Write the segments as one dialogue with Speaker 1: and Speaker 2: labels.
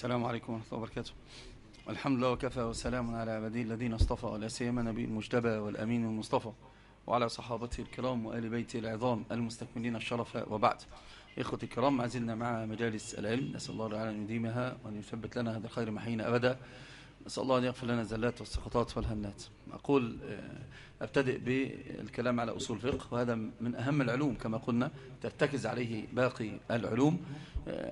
Speaker 1: السلام عليكم ورحمة الله وبركاته. الحمد لله وكفى وسلام على عباده الذين اصطفى ولا سيما نبي المجتبى والأمين المصطفى وعلى صحابته الكرام وآل بيته العظام المستكملين الشرف وبعد. إخوتي الكرام ما زلنا مع مجالس العلم. نسأل الله تعالى أن يديمها وأن يثبت لنا هذا الخير محينا أبدا. نسأل الله أن يغفر لنا الزلات والسقطات والهنات أقول أبتدئ بالكلام على أصول فقه وهذا من أهم العلوم كما قلنا ترتكز عليه باقي العلوم.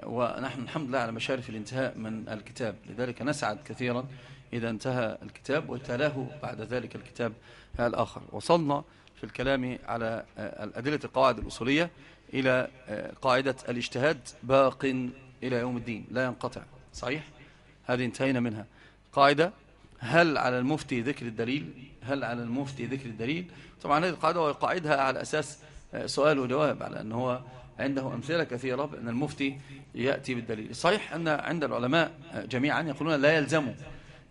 Speaker 1: ونحن الحمد لله على مشارف الانتهاء من الكتاب. لذلك نسعد كثيرا إذا انتهى الكتاب وتلاه بعد ذلك الكتاب الآخر. وصلنا في الكلام على الأدلة القواعد الأصولية إلى قاعدة الاجتهاد باق إلى يوم الدين. لا ينقطع. صحيح؟ هذه انتهينا منها. قاعدة. هل على المفتي ذكر الدليل؟ هل على المفتي ذكر الدليل؟ طبعا هذه القاعدة ويقاعدها على أساس سؤال وجواب على أنه هو عنده أمثلة كثيرة بأن المفتي يأتي بالدليل. صحيح أن عند العلماء جميعا يقولون لا يلزمه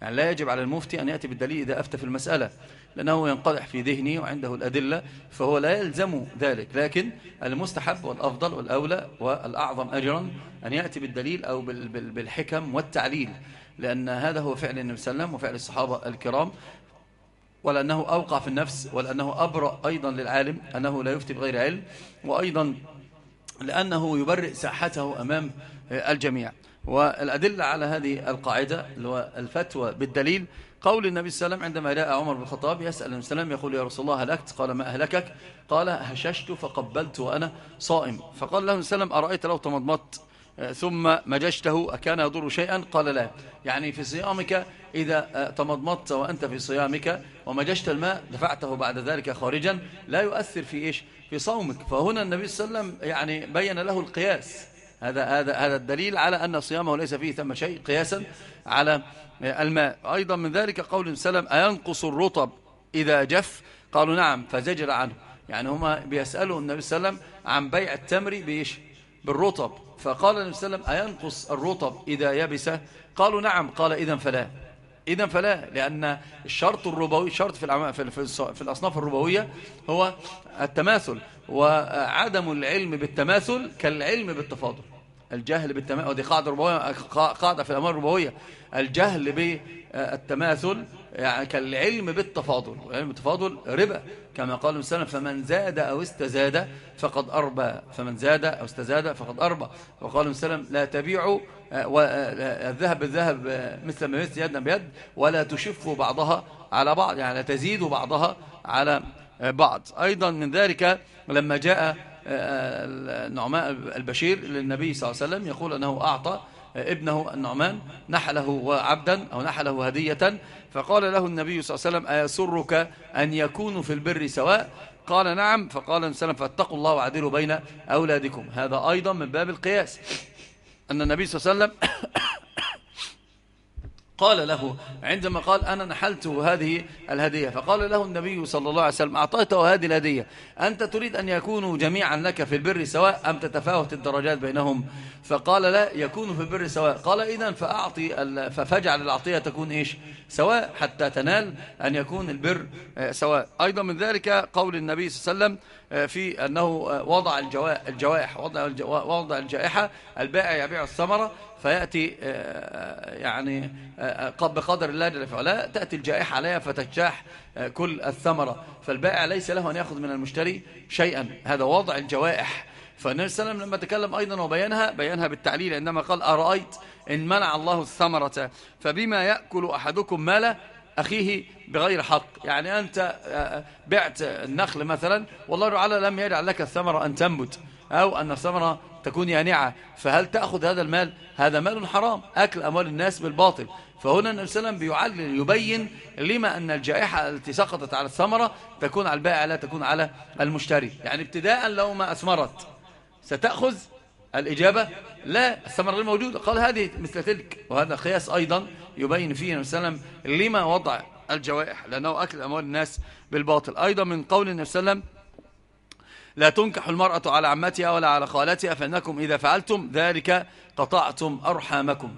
Speaker 1: يعني لا يجب على المفتي أن يأتي بالدليل إذا أفتى في المسألة لأنه ينقضح في ذهنه وعنده الأدلة فهو لا يلزم ذلك. لكن المستحب والأفضل والأولى والأعظم أجرا أن يأتي بالدليل أو بالحكم والتعليل. لأن هذا هو فعل النبي صلى الله عليه وسلم وفعل الصحابة الكرام ولأنه أوقع في النفس ولأنه أبرأ أيضا للعالم أنه لا يفتي بغير علم وأيضا لأنه يبرئ ساحته أمام الجميع. والأدلة على هذه القاعدة اللي هو الفتوى بالدليل قول النبي صلى الله عليه وسلم عندما جاء عمر بن الخطاب يسأل النبي صلى الله عليه وسلم يقول يا رسول الله هلكت؟ قال ما أهلكك؟ قال هششت فقبلت وأنا صائم. فقال له النبي صلى الله عليه وسلم أرأيت لو تمضمضت؟ ثم مججته أكان يضر شيئا؟ قال لا. يعني في صيامك إذا تمضمضت وأنت في صيامك ومججت الماء دفعته بعد ذلك خارجا لا يؤثر في إيش؟ في صومك. فهنا النبي صلى الله عليه وسلم يعني بين له القياس. هذا هذا هذا الدليل على أن صيامه ليس فيه ثم شيء قياسا على الماء. أيضا من ذلك قول سلم أينقص الرطب إذا جف؟ قالوا نعم فزجر عنه. يعني هما بيسألوا النبي صلى الله عليه وسلم عن بيع التمر بإيش؟ بالرطب. فقال النبي صلى الله عليه وسلم أينقص الرطب إذا يبس؟ قالوا نعم. قال إذا فلا. إذا فلا لأن الشرط الربوي شرط في, في, في الأصناف الربوية هو التماثل وعدم العلم بالتماثل كالعلم بالتفاضل. الجهل بالتماثل ودي قاعدة ربوية قاعدة في الأمر الربوية. الجهل بالتماثل يعني كالعلم بالتفاضل والعلم بالتفاضل ربا كما قال المسلم فمن زاد أو استزاد فقد أربى فمن زاد أو استزاد فقد أربى. وقال المسلم لا تبيعوا الذهب بالذهب مثل ما مثل يدا بيد ولا تشفوا بعضها على بعض يعني لا تزيدوا بعضها على بعض. أيضا من ذلك لما جاء النعماء البشير للنبي صلى الله عليه وسلم يقول أنه أعطى ابنه النعمان نحله وعبدا أو نحله هدية. فقال له النبي صلى الله عليه وسلم أيسرك أن يكونوا في البر سواء؟ قال نعم. فقال النبي صلى الله عليه وسلم فاتقوا الله وعدلوا بين أولادكم. هذا أيضا من باب القياس. أن النبي صلى الله عليه وسلم قال له عندما قال أنا نحلت هذه الهدية فقال له النبي صلى الله عليه وسلم أعطيته هذه الهدية أنت تريد أن يكونوا جميعا لك في البر سواء أم تتفاوت الدرجات بينهم؟ فقال لا يكونوا في البر سواء. قال إذا فأعطي ففجعل العطية تكون إيش؟ سواء حتى تنال أن يكون البر سواء. أيضا من ذلك قول النبي صلى الله عليه وسلم في أنه وضع الجوائح وضع, وضع الجائحة البائع يبيع الثمرة فيأتي يعني بقدر الله جل وعلا تأتي الجائحة عليها فتجاح كل الثمرة. فالبائع ليس له أن يأخذ من المشتري شيئا. هذا وضع الجوائح. فالنبي صلى الله عليه وسلم لما تكلم أيضا وبينها بينها بالتعليل عندما قال أرأيت إن منع الله الثمرة؟ فبما يأكل أحدكم ماله أخيه بغير حق. يعني أنت بعت النخل مثلا والله تعالى لم يجعل لك الثمرة أن تنبت أو أن الثمرة تكون يانعة فهل تأخذ هذا المال؟ هذا مال حرام أكل أموال الناس بالباطل. فهنا النبي صلى الله عليه وسلم بيعلل يبين لما أن الجائحة التي سقطت على الثمرة تكون على البائع لا تكون على المشتري. يعني ابتداء لو ما أثمرت ستأخذ الإجابة لا الثمرة غير موجودة. قال هذه مثل تلك وهذا قياس أيضا يبين فيه النبي صلى الله عليه وسلم لما وضع الجوائح لأنه أكل أموال الناس بالباطل. أيضا من قول النبي صلى الله عليه وسلم لا تنكح المرأة على عمتها ولا على خالتها فإنكم إذا فعلتم ذلك قطعتم أرحامكم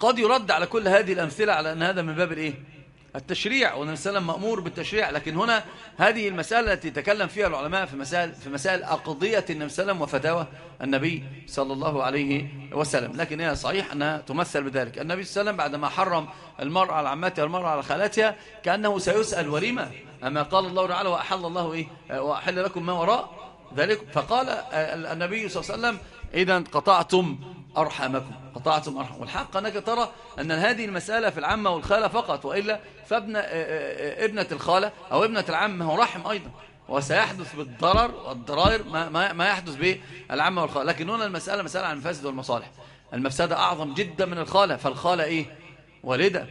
Speaker 1: قد يرد على كل هذه الأمثلة على أن هذا من باب الإيه؟ التشريع والنبي صلى الله عليه وسلم مأمور بالتشريع. لكن هنا هذه المسألة التي تكلم فيها العلماء في مسائل في مسائل أقضية النبي صلى الله عليه وسلم وفتاوى النبي صلى الله عليه وسلم. لكن هي صحيح أنها تمثل بذلك. النبي صلى الله عليه وسلم بعدما حرم المرأة على عمتها والمرأة على خالتها كأنه سيسأل ولما أما قال الله تعالى وأحل الله إيه؟ وأحل لكم ما وراء ذلك. فقال النبي صلى الله عليه وسلم إذا قطعتم أرحمكم قطعتم أرحم. والحق أنك ترى أن هذه المسألة في العمة والخالة فقط وإلا فابن ابنة الخالة أو ابنة العم هو رحم أيضا وسيحدث بالضرر والضرائر ما, ما, ما يحدث بالعمة والخالة. لكن هنا المسألة مسألة عن المفاسد والمصالح. المفسدة أعظم جدا من الخالة فالخالة إيه؟ والدة.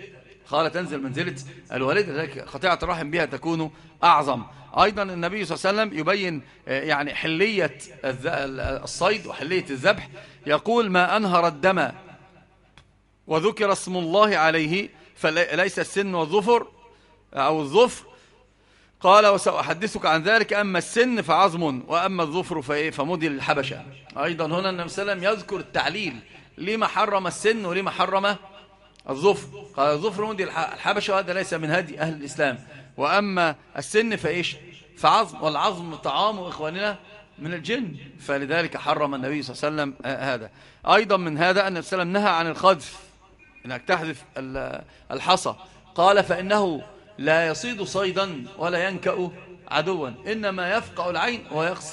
Speaker 1: خالة تنزل منزلة الوالدة ذلك قطيعة الرحم بها تكون أعظم. أيضا النبي صلى الله عليه وسلم يبين يعني حلية الصيد وحلية الذبح. يقول ما أنهر الدم وذكر اسم الله عليه فليس السن والظفر أو الظفر. قال وسأحدثك عن ذلك أما السن فعظم وأما الظفر فمدي الحبشة أيضا هنا النبي صلى الله عليه وسلم يذكر التعليل. لما حرم السن ولما حرم الظفر. قال الظفر مدي الحبشة وهذا ليس من هدي أهل الإسلام. وأما السن فإيش؟ فعظم والعظم طعام إخواننا من الجن. فلذلك حرم النبي صلى الله عليه وسلم هذا. أيضا من هذا أن النبي نهى عن الخذف أنك تحذف الحصى. قال فإنه لا يصيد صيدا ولا ينكأ عدوا. إنما يفقع العين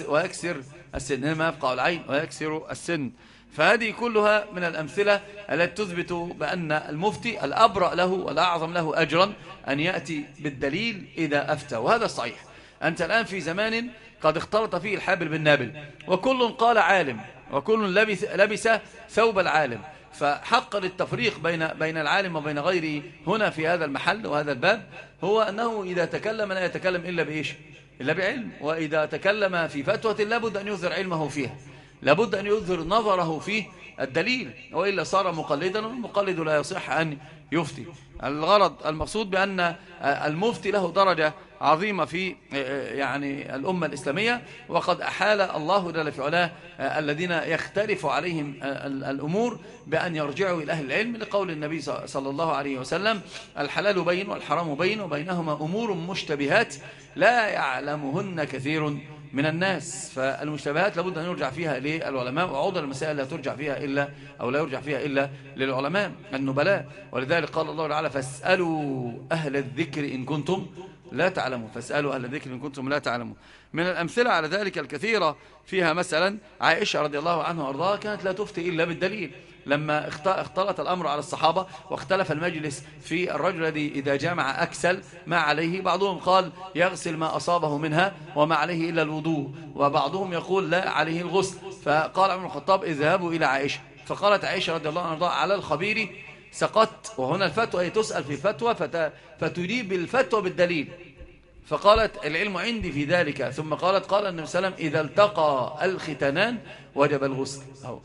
Speaker 1: ويكسر السن. إنما يفقع العين ويكسر السن. فهذه كلها من الأمثلة التي تثبت بأن المفتي الأبرأ له والأعظم له أجرا أن يأتي بالدليل إذا أفتى. وهذا صحيح. أنت الآن في زمان قد اختلط فيه الحابل بالنابل وكل قال عالم. وكل لبس, لبس ثوب العالم. فحق للتفريق بين بين العالم وبين غيره هنا في هذا المحل وهذا الباب هو أنه إذا تكلم لا يتكلم إلا بإيش؟ إلا بعلم. وإذا تكلم في فتوة لابد أن يظهر علمه فيها. لابد أن يظهر نظره فيه الدليل وإلا صار مقلدا والمقلد لا يصح أن يفتي. الغرض المقصود بأن المفتي له درجة عظيمة في يعني الأمة الإسلامية وقد أحال الله جل في علاه الذين يختلف عليهم الأمور بأن يرجعوا إلى أهل العلم لقول النبي صلى الله عليه وسلم الحلال بين والحرام بين وبينهما أمور مشتبهات لا يعلمهن كثير من الناس. فالمشتبهات لابد أن يرجع فيها للعلماء وعوض المسائل لا ترجع فيها إلا أو لا يرجع فيها إلا للعلماء النبلاء. ولذلك قال الله تعالى فاسألوا أهل الذكر إن كنتم لا تعلموا فاسألوا أهل الذكر إن كنتم لا تعلموا من الأمثلة على ذلك الكثيرة فيها مثلا عائشة رضي الله عنها وأرضاها كانت لا تفتي إلا بالدليل. لما اختلط الأمر على الصحابة واختلف المجلس في الرجل الذي إذا جامع أكسل ما عليه بعضهم قال يغسل ما أصابه منها وما عليه إلا الوضوء وبعضهم يقول لا عليه الغسل. فقال عمر الخطاب اذهبوا إلى عائشة. فقالت عائشة رضي الله عنها على الخبير سقط وهنا الفتوى هي تسأل في فتوى فتجيب الفتوى بالدليل. فقالت العلم عندي في ذلك. ثم قالت قال النبي صلى الله عليه وسلم إذا التقى الختنان وجب الغسل. أو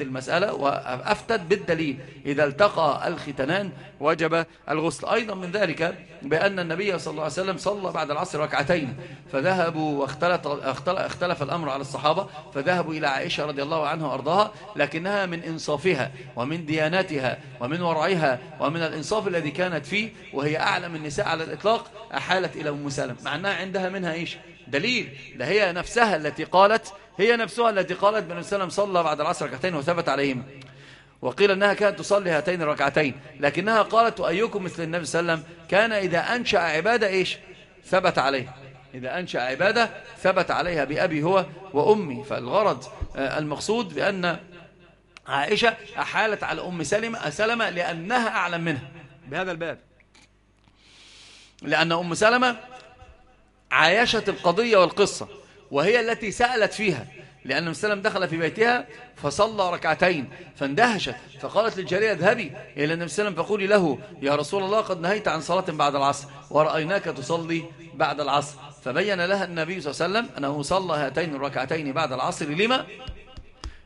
Speaker 1: المسألة وأفتت بالدليل. إذا التقى الختنان وجب الغسل. أيضا من ذلك بأن النبي صلى الله عليه وسلم صلى بعد العصر ركعتين فذهبوا واختلف اختلف الأمر على الصحابة فذهبوا إلى عائشة رضي الله عنها وأرضاها لكنها من إنصافها ومن دياناتها ومن ورعها ومن الإنصاف الذي كانت فيه وهي أعلم النساء على الإطلاق أحالت إلى أم سلم مع أنها عندها منها إيش؟ دليل. ده هي نفسها التي قالت هي نفسها التي قالت بن سلم صلى بعد العصر ركعتين وثبت عليهم. وقيل أنها كانت تصلي هاتين الركعتين. لكنها قالت وأيكم مثل النبي صلى الله عليه وسلم كان إذا أنشأ عبادة إيش؟ ثبت عليه. إذا أنشأ عبادة ثبت عليها بأبي هو وأمي. فالغرض آه، المقصود بأن عائشة أحالت على أم سلمة, سلمة لأنها أعلم منها بهذا الباب. لأن أم سلمة عايشت القضية والقصة. وهي التي سألت فيها لأن مسلم دخل في بيتها فصلى ركعتين فاندهشت فقالت للجارية اذهبي إلى النبي صلى الله عليه وسلم فقولي له يا رسول الله قد نهيت عن صلاة بعد العصر ورأيناك تصلي بعد العصر فبين لها النبي صلى الله عليه وسلم أنه صلى هاتين الركعتين بعد العصر لما؟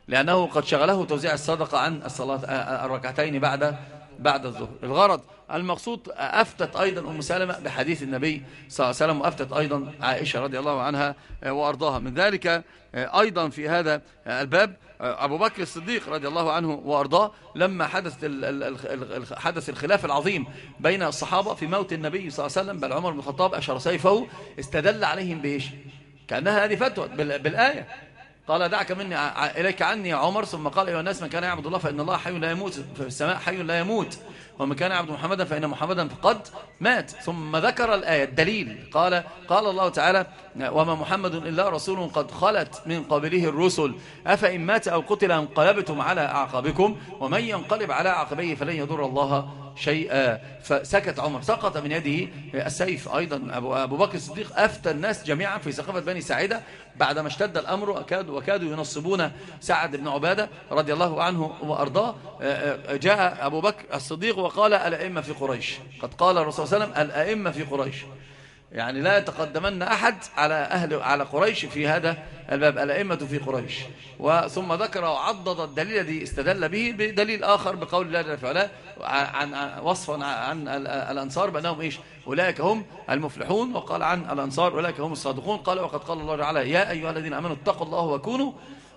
Speaker 1: لأنه قد شغله توزيع الصدقة عن الصلاة الركعتين بعد بعد الظهر. الغرض المقصود أفتت أيضا أم سلمة بحديث النبي صلى الله عليه وسلم وأفتت أيضا عائشة رضي الله عنها وأرضاها. من ذلك أيضا في هذا الباب أبو بكر الصديق رضي الله عنه وأرضاه لما حدث حدث الخلاف العظيم بين الصحابة في موت النبي صلى الله عليه وسلم بل عمر بن الخطاب أشر سيفه استدل عليهم بإيش؟ كأنها هذه فتوى بالآية. قال دعك مني إليك عني يا عمر. ثم قال أيها الناس من كان يعبد الله فإن الله حي لا يموت في السماء حي لا يموت. ومن كان يعبد محمدا فإن محمدا قد مات. ثم ذكر الآية الدليل. قال قال الله تعالى وما محمد إلا رسول قد خلت من قبله الرسل. أفإن مات أو قتل انقلبتم على أعقابكم ومن ينقلب على عقبيه فلن يضر الله شيئا. فسكت عمر. سقط من يده السيف أيضا. أبو بكر الصديق أفتى الناس جميعا في سقفة بني ساعدة بعدما اشتد الأمر وكادوا, وكادوا ينصبون سعد بن عبادة رضي الله عنه وأرضاه جاء أبو بكر الصديق وقال الأئمة في قريش. قد قال الرسول صلى الله عليه وسلم الأئمة في قريش. يعني لا يتقدمن أحد على أهل على قريش في هذا الباب. الأئمة في قريش. وثم ذكر وعضد الدليل الذي استدل به بدليل آخر بقول الله وعلا عن وصفا عن الأنصار بأنهم إيش؟ أولئك هم المفلحون. وقال عن الأنصار أولئك هم الصادقون. قال وقد قال الله تعالى يا أيها الذين أمنوا اتقوا الله وكونوا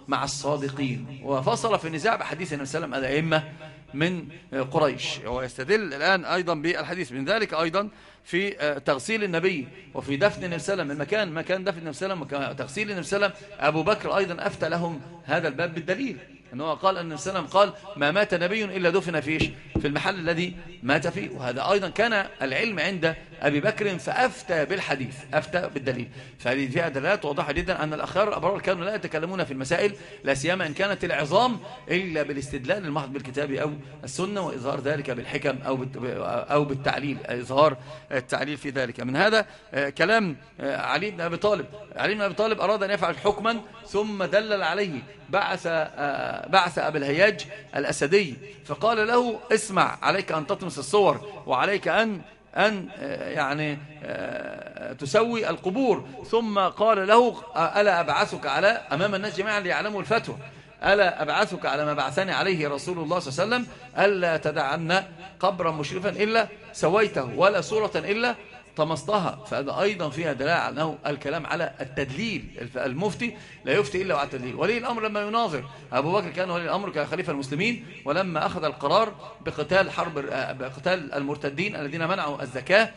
Speaker 1: مع الصادقين. وفصل في النزاع بحديث النبي صلى الله عليه وسلم الأئمة من قريش. ويستدل الآن أيضا بالحديث. من ذلك أيضا في تغسيل النبي وفي دفن النبي صلى الله عليه وسلم. المكان مكان دفن النبي صلى الله عليه وسلم النبي صلى الله عليه وسلم أبو بكر أيضا أفتى لهم هذا الباب بالدليل. أنه قال أن النبي صلى الله عليه وسلم قال ما مات نبي إلا دفن فيش في المحل الذي مات فيه. وهذا أيضا كان العلم عند أبي بكر فأفتى بالحديث أفتى بالدليل. فهذه فيها دلالات واضحة جدا أن الأخيار الأبرار كانوا لا يتكلمون في المسائل لا سيما إن كانت العظام إلا بالاستدلال المحض بالكتاب أو السنة وإظهار ذلك بالحكم أو أو بالتعليل إظهار التعليل في ذلك. من هذا آه، كلام آه، علي بن أبي طالب. علي بن أبي طالب أراد أن يفعل حكما ثم دلل عليه بعث آه، بعث أبي الهياج الأسدي فقال له اسمع عليك أن تطمس الصور وعليك أن أن آه، يعني آه، تسوي القبور. ثم قال له ألا أبعثك على أمام الناس جميعا ليعلموا الفتوى. ألا أبعثك على ما بعثني عليه رسول الله صلى الله عليه وسلم ألا تدعن قبرا مشرفا إلا سويته ولا صورة إلا طمستها فهذا أيضا فيها دلالة أنه الكلام على التدليل. المفتي لا يفتي إلا على التدليل. ولي الأمر لما يناظر. أبو بكر كان ولي الأمر كخليفة المسلمين ولما أخذ القرار بقتال حرب بقتال المرتدين الذين منعوا الزكاة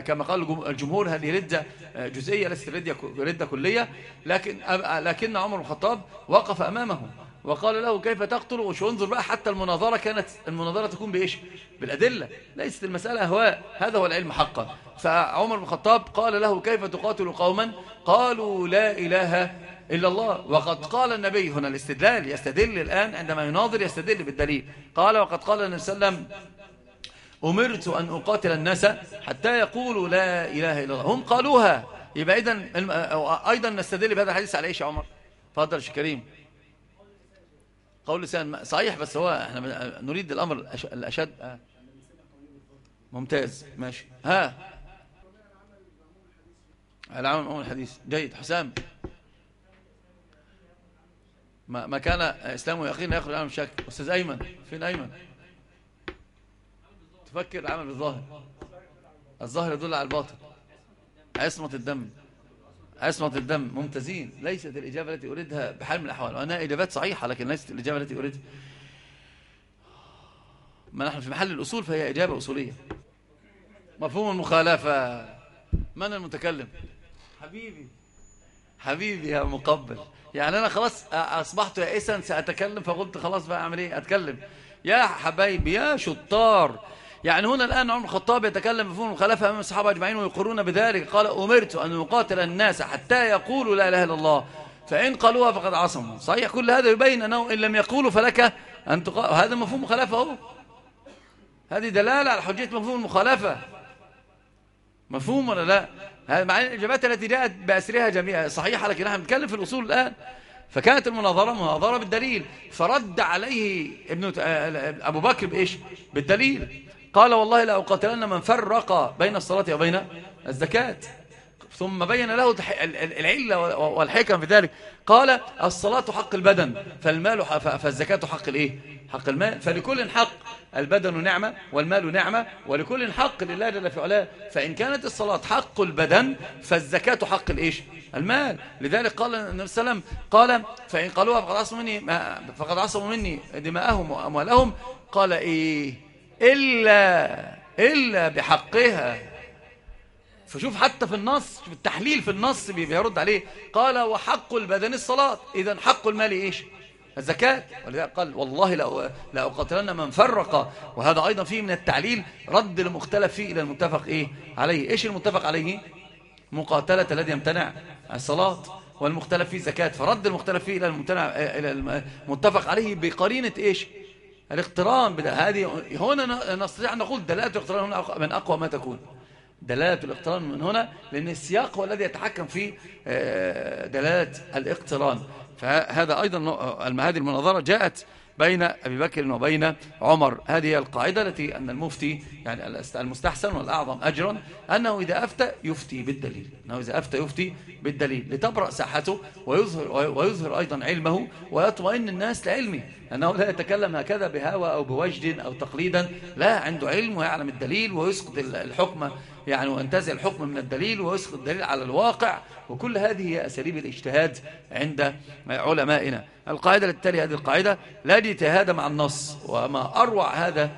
Speaker 1: كما قال الجمهور هذه ردة جزئية ليست ردة كلية. لكن لكن عمر الخطاب وقف أمامه وقال له كيف تقتل؟ وش انظر بقى حتى المناظرة كانت المناظرة تكون بإيش؟ بالأدلة. ليست المسألة أهواء هذا هو العلم حقا. فعمر بن الخطاب قال له كيف تقاتل قوما؟ قالوا لا إله إلا الله. وقد قال النبي هنا الاستدلال يستدل الآن عندما يناظر يستدل بالدليل. قال وقد قال النبي صلى الله عليه وسلم أمرت أن أقاتل الناس حتى يقولوا لا إله إلا الله. هم قالوها. يبقى أيضا نستدل بهذا الحديث على إيش يا عمر؟ فضل كريم. قول لسان صحيح بس هو إحنا نريد الأمر الأشد. آه. ممتاز. ماشي. ها. العمل أمور الحديث. جيد. حسام. ما, ما كان إسلام ويقين يخرج عنه شك أستاذ أيمن. فين أيمن؟ تفكر العمل بالظاهر. الظاهر يدل على الباطن. عصمة الدم. عصمة الدم ممتازين. ليست الإجابة التي أريدها بحال من الأحوال. وأنا إجابات صحيحة لكن ليست الإجابة التي أريدها ما نحن في محل الأصول فهي إجابة أصولية. مفهوم المخالفة. من المتكلم؟ حبيبي. حبيبي يا مقبل. يعني أنا خلاص أصبحت يائسا سأتكلم فقلت خلاص بقى أعمل إيه؟ أتكلم. يا حبايبي يا شطار. يعني هنا الآن عمر الخطاب يتكلم بفهم المخالفة أمام الصحابة أجمعين ويقرون بذلك. قال أمرت أن يقاتل الناس حتى يقولوا لا إله إلا الله. فإن قالوها فقد عصموا. صحيح كل هذا يبين أنه إن لم يقولوا فلك أن تقاتل هذا مفهوم مخالفة هو. هذه دلالة على حجية مفهوم المخالفة. مفهوم ولا لا؟ مع الإجابات التي جاءت بأسرها جميعا صحيحة لكن نحن نتكلم في الأصول الآن. فكانت المناظرة مناظرة بالدليل. فرد عليه ابن أبو بكر بإيش؟ بالدليل. قال والله لا أقاتلن من فرق بين الصلاة وبين الزكاة. ثم بين له العلة والحكم في ذلك. قال الصلاة حق البدن فالمال فالزكاة حق الإيه؟ حق المال. فلكل حق البدن نعمة والمال نعمة ولكل حق لله جل في علاه. فإن كانت الصلاة حق البدن فالزكاة حق الإيش؟ المال. لذلك قال النبي صلى الله عليه وسلم قال فإن قالوها فقد عصموا مني فقد عصموا مني دماءهم وأموالهم. قال إيه؟ إلا إلا بحقها. فشوف حتى في النص في التحليل في النص بيرد عليه. قال وحق البدن الصلاة. إذا حق المال إيش؟ الزكاة. ولذلك قال والله لا أقاتلن من فرق. وهذا أيضا فيه من التعليل رد المختلف فيه إلى المتفق إيه؟ عليه. إيش المتفق عليه؟ مقاتلة الذي يمتنع الصلاة والمختلف فيه زكاة. فرد المختلف فيه إلى المتفق عليه بقرينة إيش؟ الاقتران هذه هنا نستطيع أن نقول دلالة الاقتران هنا من أقوى ما تكون. دلالة الاقتران من هنا لأن السياق هو الذي يتحكم في آه، دلالة الاقتران. فهذا أيضا هذه المناظرة جاءت بين أبي بكر وبين عمر. هذه القاعدة التي أن المفتي يعني المستحسن والأعظم أجرا أنه إذا أفتى يفتي بالدليل. أنه إذا أفتى يفتي بالدليل. لتبرأ ساحته ويظهر, ويظهر أيضا علمه ويطمئن الناس لعلمه. أنه لا يتكلم هكذا بهوى أو بوجد أو تقليدا. لا عنده علم ويعلم الدليل ويسقط الحكم يعني وانتزع الحكم من الدليل ويسقط الدليل على الواقع. وكل هذه هي أساليب الاجتهاد عند علمائنا. القاعدة التالية هذه القاعدة لا اجتهاد مع النص وما أروع هذا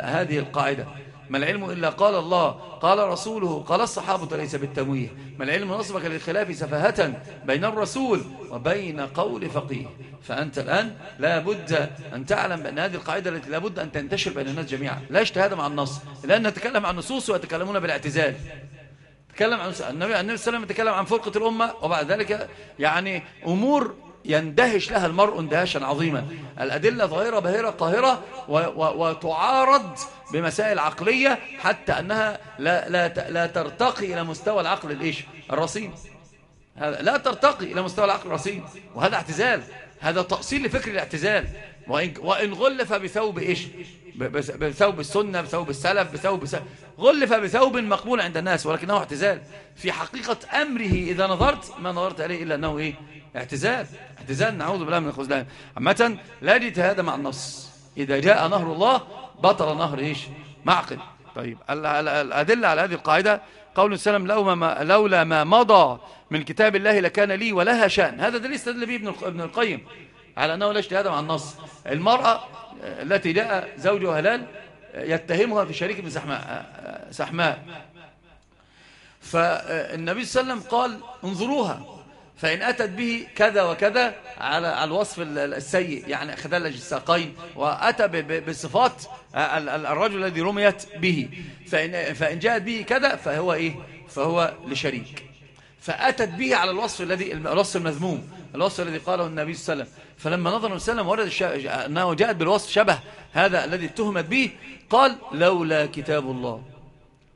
Speaker 1: هذه القاعدة. ما العلم إلا قال الله قال رسوله قال الصحابة ليس بالتمويه. ما العلم نصبك للخلاف سفاهة بين الرسول وبين قول فقيه. فأنت الآن لا بد أن تعلم بأن هذه القاعدة التي لا بد أن تنتشر بين الناس جميعا. لا اجتهاد مع النص لأن نتكلم عن نصوص ويتكلمون بالاعتزال. تكلم عن النبي النبي صلى الله عليه وسلم يتكلم عن فرقة الأمة وبعد ذلك يعني أمور يندهش لها المرء اندهاشا عظيما. الأدلة ظاهرة بهرة قاهرة وتعارض بمسائل عقلية حتى أنها لا, لا, لا ترتقي إلى مستوى العقل الإيش؟ الرصين. لا ترتقي إلى مستوى العقل الرصين. وهذا اعتزال. هذا تأصيل لفكر الاعتزال. وإن, وإن غلف بثوب إيش؟ بثوب السنة بثوب السلف بثوب غلف بثوب مقبول عند الناس ولكنه اعتزال. في حقيقة أمره إذا نظرت ما نظرت عليه إلا أنه إيه؟ اعتزال. اعتزال نعوذ بالله من الخزلان. عامة لا اجتهاد مع النص. إذا جاء نهر الله بطل نهر إيش؟ معقل. طيب الأدلة على هذه القاعدة قول السلام لو ما لولا ما مضى من كتاب الله لكان لي ولها شأن. هذا دليل استدل به ابن القيم. على أنه لا اجتهاد مع النص. المرأة التي جاء زوجها هلال يتهمها في شريك من سحماء سحماء. فالنبي صلى الله عليه وسلم قال انظروها فإن أتت به كذا وكذا على الوصف السيء يعني خدلج الساقين وأتى بصفات الرجل الذي رميت به. فإن, فإن جاءت به كذا فهو إيه؟ فهو لشريك. فأتت به على الوصف الذي الوصف المذموم الوصف الذي قاله النبي صلى الله عليه وسلم. فلما نظر النبي صلى الله عليه وسلم ورد أنه جاءت بالوصف شبه هذا الذي اتهمت به قال لولا كتاب الله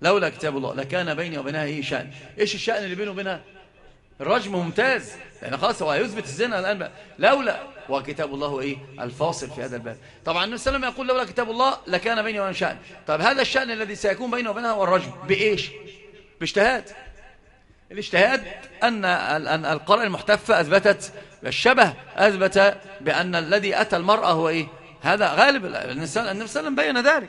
Speaker 1: لولا كتاب الله لكان بيني وبينها إيه شأن؟ إيش الشأن اللي بينه وبينها؟ الرجم ممتاز. لأن خلاص هو يثبت الزنا الآن لولا وكتاب الله إيه؟ الفاصل في هذا الباب. طبعا النبي صلى الله عليه وسلم يقول لولا كتاب الله لكان بيني وبين شأن. طب هذا الشأن الذي سيكون بينه وبينها هو الرجم. بإيش؟ بإجتهاد. الاجتهاد أن القرآن المحتفة أثبتت الشبه أثبت بأن الذي أتى المرأة هو إيه؟ هذا غالب النبي صلى الله عليه وسلم بين ذلك.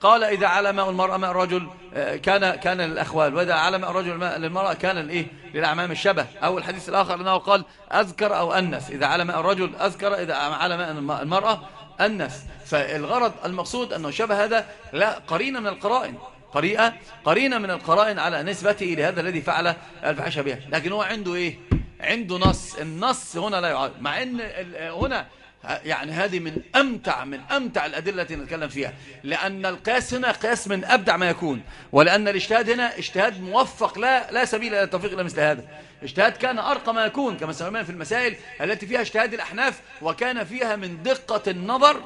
Speaker 1: قال إذا على ماء المرأة ماء الرجل آه، كان كان للأخوال وإذا على ماء الرجل للمرأة كان الإيه للأعمام الشبه. أو الحديث الآخر أنه قال أذكر أو أنث إذا على ماء الرجل أذكر. إذا على ماء المرأة أنث فالغرض المقصود أنه شبه هذا لا قرينة من القرائن. قريئة قرينة من القرائن على نسبته لهذا الذي فعل الفحشة بها. لكن هو عنده إيه؟ عنده نص. النص هنا لا يعارض. مع أن هنا يعني هذه من أمتع من أمتع الأدلة التي نتكلم فيها. لأن القياس هنا قياس من أبدع ما يكون. ولأن الاجتهاد هنا اجتهاد موفق لا لا سبيل إلى التوفيق إلى مثل هذا. اجتهاد كان أرقى ما يكون كما سمعنا في المسائل التي فيها اجتهاد الأحناف وكان فيها من دقة النظر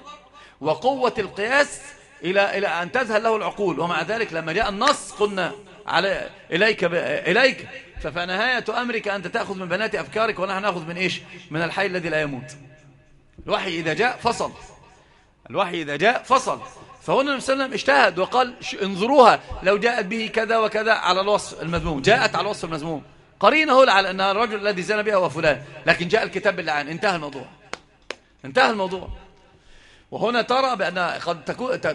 Speaker 1: وقوة القياس إلى إلى أن تذهل له العقول. ومع ذلك لما جاء النص قلنا على إليك إليك. فنهاية أمرك أنت تأخذ من بنات أفكارك ونحن نأخذ من إيش؟ من الحي الذي لا يموت. الوحي إذا جاء فصل. الوحي إذا جاء فصل. فهنا النبي صلى الله عليه وسلم اجتهد وقال انظروها. لو جاءت به كذا وكذا على الوصف المذموم. جاءت على الوصف المذموم. قرينه على أن الرجل الذي زنى بها هو فلان. لكن جاء الكتاب باللعان. انتهى الموضوع. انتهى الموضوع. وهنا ترى بأن قد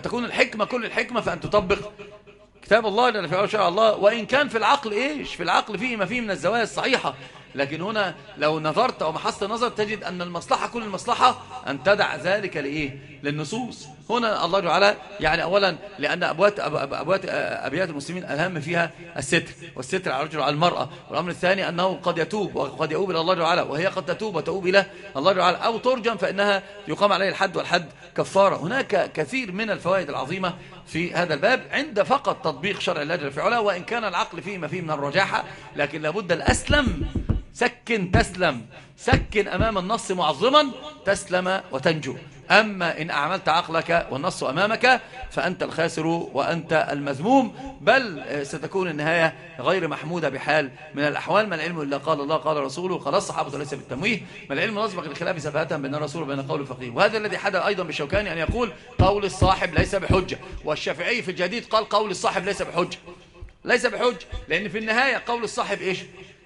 Speaker 1: تكون الحكمة كل الحكمة فأن تطبق كتاب الله لأن في شاء الله وإن كان في العقل إيش؟ في العقل فيه ما فيه من الزوايا الصحيحة. لكن هنا لو نظرت أو محصت نظر تجد أن المصلحة كل المصلحة أن تدع ذلك لإيه؟ للنصوص. هنا الله تعالى يعني أولا لأن أبوات, أبوات أبيات المسلمين الهم فيها الستر والستر على الرجل على المرأة. والأمر الثاني أنه قد يتوب وقد يؤوب إلى الله تعالى وهي قد تتوب وتؤوب إلى الله تعالى أو ترجم فإنها يقام عليه الحد والحد كفارة. هناك كثير من الفوائد العظيمة في هذا الباب عند فقط تطبيق شرع الله علاه وإن كان العقل فيه ما فيه من الرجاحة لكن لابد الأسلم سكن تسلم. سكن أمام النص معظما تسلم وتنجو. أما إن أعملت عقلك والنص أمامك فأنت الخاسر وأنت المذموم. بل ستكون النهاية غير محمودة بحال من الأحوال. ما العلم إلا قال الله قال رسوله. قال الصحابة ليس بالتمويه. ما العلم نسبق الخلاف سبهة بين الرسول وبين قول الفقيه. وهذا الذي حدث أيضا بالشوكاني أن يقول قول الصاحب ليس بحجة. والشافعي في الجديد قال قول الصاحب ليس بحجة. ليس بحجة. لأن في النهاية قول الصاحب إيش؟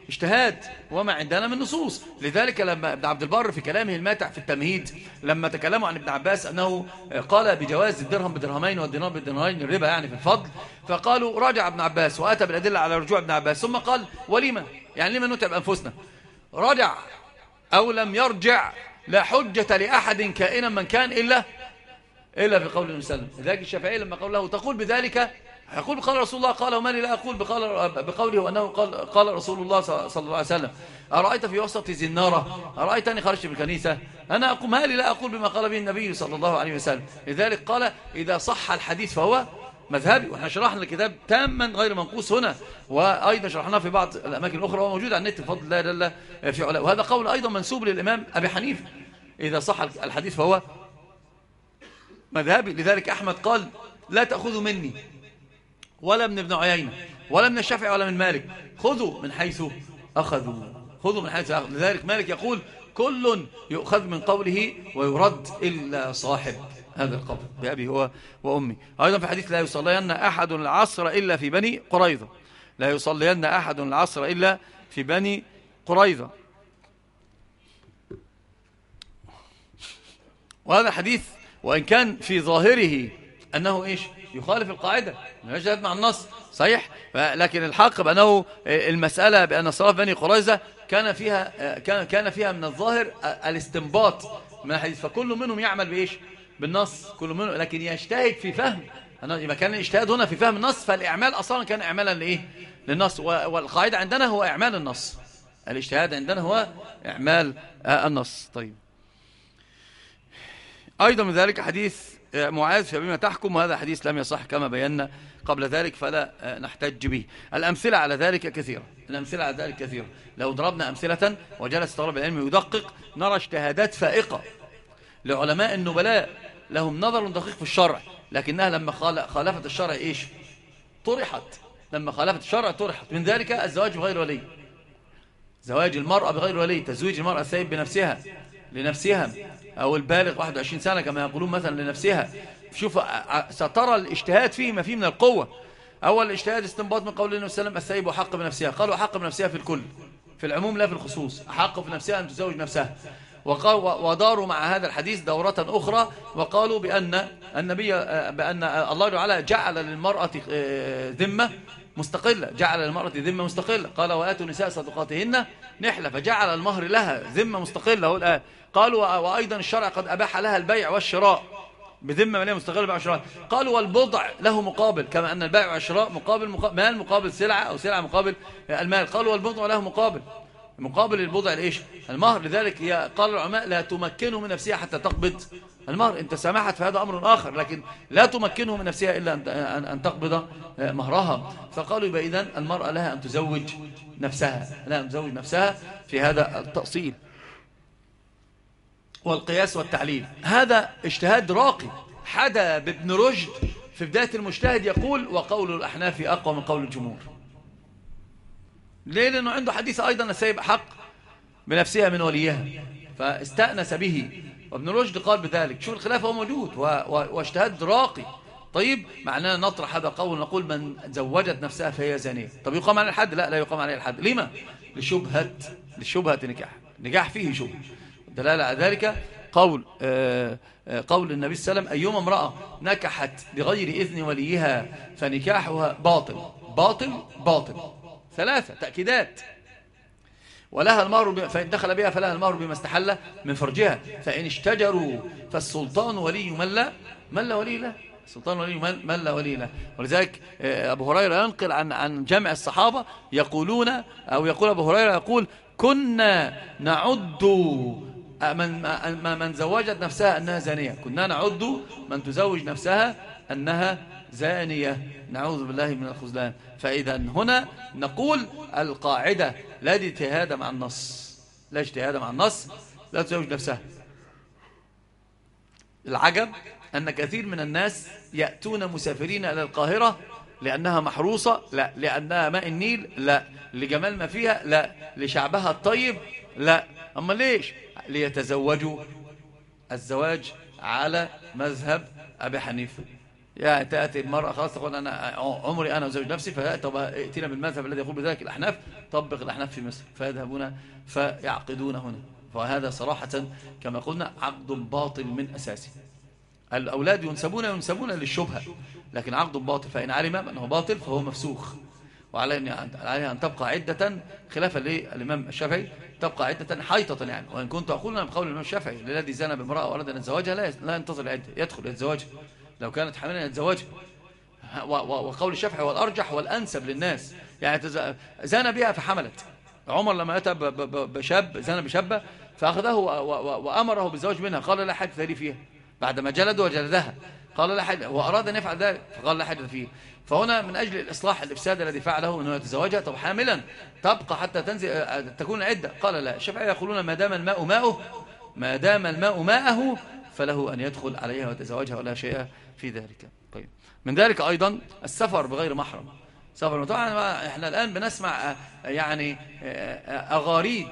Speaker 1: اجتهاد وما عندنا من نصوص. لذلك لما ابن عبد البر في كلامه الماتع في التمهيد لما تكلموا عن ابن عباس أنه قال بجواز الدرهم بدرهمين والدينار بدينارين الربا يعني في الفضل فقالوا راجع ابن عباس وأتى بالأدلة على رجوع ابن عباس ثم قال ولما؟ يعني لما نتعب أنفسنا؟ رجع أو لم يرجع لا حجة لأحد كائنا من كان إلا إلا في قول المسلم لذلك الشافعي لما قال له تقول بذلك يقول بقال رسول الله قال وما لي لا أقول. بقوله وأنه قال, قال رسول الله صلى الله عليه وسلم أرأيت في وسط زنارة أرأيتني خرجت من الكنيسة؟ أنا أقول ما لي لا أقول بما قال به النبي صلى الله عليه وسلم. لذلك قال إذا صح الحديث فهو مذهبي وإحنا شرحنا الكتاب تاما غير منقوص هنا. وأيضا شرحناه في بعض الأماكن الأخرى وموجود على النت بفضل الله جل في علاء وهذا قول أيضا منسوب للإمام أبي حنيفة. إذا صح الحديث فهو مذهبي. لذلك أحمد قال لا تأخذوا مني. ولا من ابن عيينة ولا من الشافعي ولا من مالك. خذوا من حيث أخذوا. خذوا من حيث أخذوا. لذلك مالك يقول كل يؤخذ من قوله ويرد إلا صاحب هذا القول بأبي هو وأمي. أيضا في حديث لا يصلين أحد العصر إلا في بني قريظة. لا يصلين أحد العصر إلا في بني قريظة. وهذا حديث وإن كان في ظاهره أنه إيش؟ يخالف القاعدة. يجهد مع النص. صحيح؟ لكن الحق بأنه المسألة بأن صلاة بني قريزة كان فيها كان كان فيها من الظاهر الاستنباط من الحديث. فكل منهم يعمل بإيش؟ بالنص. كل منهم لكن يجتهد في فهم. يبقى كان الاجتهاد هنا في فهم النص فالإعمال أصلا كان إعمالا لإيه؟ للنص. والقاعدة عندنا هو إعمال النص. الاجتهاد عندنا هو إعمال النص. طيب. أيضا من ذلك حديث معاذ فبما تحكم وهذا حديث لم يصح كما بينا قبل ذلك فلا نحتج به. الأمثلة على ذلك كثيرة. الأمثلة على ذلك كثيرة. لو ضربنا أمثلة وجلس طالب العلم يدقق نرى اجتهادات فائقة. لعلماء النبلاء لهم نظر دقيق في الشرع لكنها لما خالفت الشرع إيش؟ طرحت. لما خالفت الشرع طرحت. من ذلك الزواج بغير ولي. زواج المرأة بغير ولي تزويج المرأة السيد بنفسها لنفسها. أو البالغ 21 سنة كما يقولون مثلا لنفسها. شوف سترى الاجتهاد فيه ما فيه من القوة. أول الاجتهاد استنباط من قول النبي صلى الله عليه وسلم السيب حق بنفسها. قالوا حق بنفسها في الكل في العموم لا في الخصوص. حق في نفسها أن تزوج نفسها. وداروا مع هذا الحديث دورة أخرى. وقالوا بأن النبي بأن الله تعالى جعل للمرأة آه، ذمة مستقلة جعل للمرأة ذمة مستقلة. قال وآتوا نساء صدقاتهن نحلة فجعل المهر لها ذمة مستقلة. هو الآن قالوا وأيضا الشرع قد أباح لها البيع والشراء بذمة مالية مستقلة بيع وشراء قالوا والبضع له مقابل كما أن البيع والشراء مقابل, مقابل مال مقابل سلعة أو سلعة مقابل المال. قالوا والبضع له مقابل. مقابل البضع الايش المهر. لذلك قال العلماء لا تمكنه من نفسها حتى تقبض المهر. انت سامحت فهذا أمر آخر لكن لا تمكنه من نفسها إلا ان تقبض مهرها. فقالوا يبقى اذا المرأة لها أن تزوج نفسها لها أن تزوج نفسها في هذا التأصيل. والقياس والتعليل. هذا اجتهاد راقي. حدا بابن رشد في بداية المجتهد يقول وقول الأحناف أقوى من قول الجمهور. ليه؟ لأنه عنده حديث أيضا السيب حق بنفسها من وليها. فاستأنس به. وابن رشد قال بذلك. شو الخلاف هو موجود. واجتهاد راقي. طيب معنانا نطرح هذا القول نقول من زوجت نفسها فهي زانية. طب يقام على الحد؟ لا لا يقام عليه الحد. لما؟ لشبهة لشبهة نكاح. نكاح فيه شبهة. دلالة على ذلك قول آه، آه، قول النبي صلى الله عليه وسلم أيما امرأة نكحت بغير إذن وليها فنكاحها باطل. باطل باطل. ثلاثة تأكيدات. ولها المهر فإن دخل بها فلها المهر بما استحل من فرجها. فإن اشتجروا فالسلطان ولي من لا من لا ولي له. السلطان ولي من لا ولي له. ولذلك آه، أبو هريرة ينقل عن عن جمع الصحابة يقولون أو يقول أبو هريرة يقول كنا نعد من, من زوجت نفسها أنها زانية. كنا نعد من تزوج نفسها أنها زانية نعوذ بالله من الخزلان. فإذا هنا نقول القاعدة لا اجتهاد مع النص. لا اجتهاد مع النص لا تزوج نفسها. العجب أن كثير من الناس يأتون مسافرين إلى القاهرة لأنها محروسة لا لأنها ماء النيل لا لجمال ما فيها لا لشعبها الطيب لا. أما ليش؟ ليتزوجوا. الزواج على مذهب أبي حنيفة. يعني تأتي المرأة خلاص تقول أنا عمري أنا وزوج نفسي طب ائتنا بالمذهب الذي يقول بذلك الأحناف طبق الأحناف في مصر فيذهبون فيعقدون هنا. فهذا صراحة كما قلنا عقد باطل من أساسه. الأولاد ينسبون ينسبون للشبهة لكن عقد باطل فإن علم أنه باطل فهو مفسوخ. وعليه أن تبقى عدة خلافا للإمام الشافعي تبقى عدة حيطة يعني. وإن كنت أقول أنا بقول الإمام الشافعي الذي زنى بامرأة وأراد أن يتزوجها لا, لا ينتظر العدة يدخل يتزوجها. لو كانت حاملا يتزوجها وقول الشافعي هو الأرجح والأنسب للناس. يعني زنى بها فحملت. عمر لما أتى بشاب زنى بشابة فأخذه وأمره بالزواج منها. قال لا حاجة لي فيها. بعدما جلده وجلدها. قال لا حاجة وأراد أن يفعل ذلك فقال لا حاجة فيه. فهنا من أجل الإصلاح الإفساد الذي فعله أنه يتزوجها طب حاملا تبقى حتى تنزل تكون عدة قال لا الشافعية يقولون ما دام الماء ماؤه ما دام الماء ماءه فله أن يدخل عليها ويتزوجها ولا شيء في ذلك. طيب. من ذلك أيضا السفر بغير محرم. سفر طبعا إحنا الآن بنسمع يعني أغاريد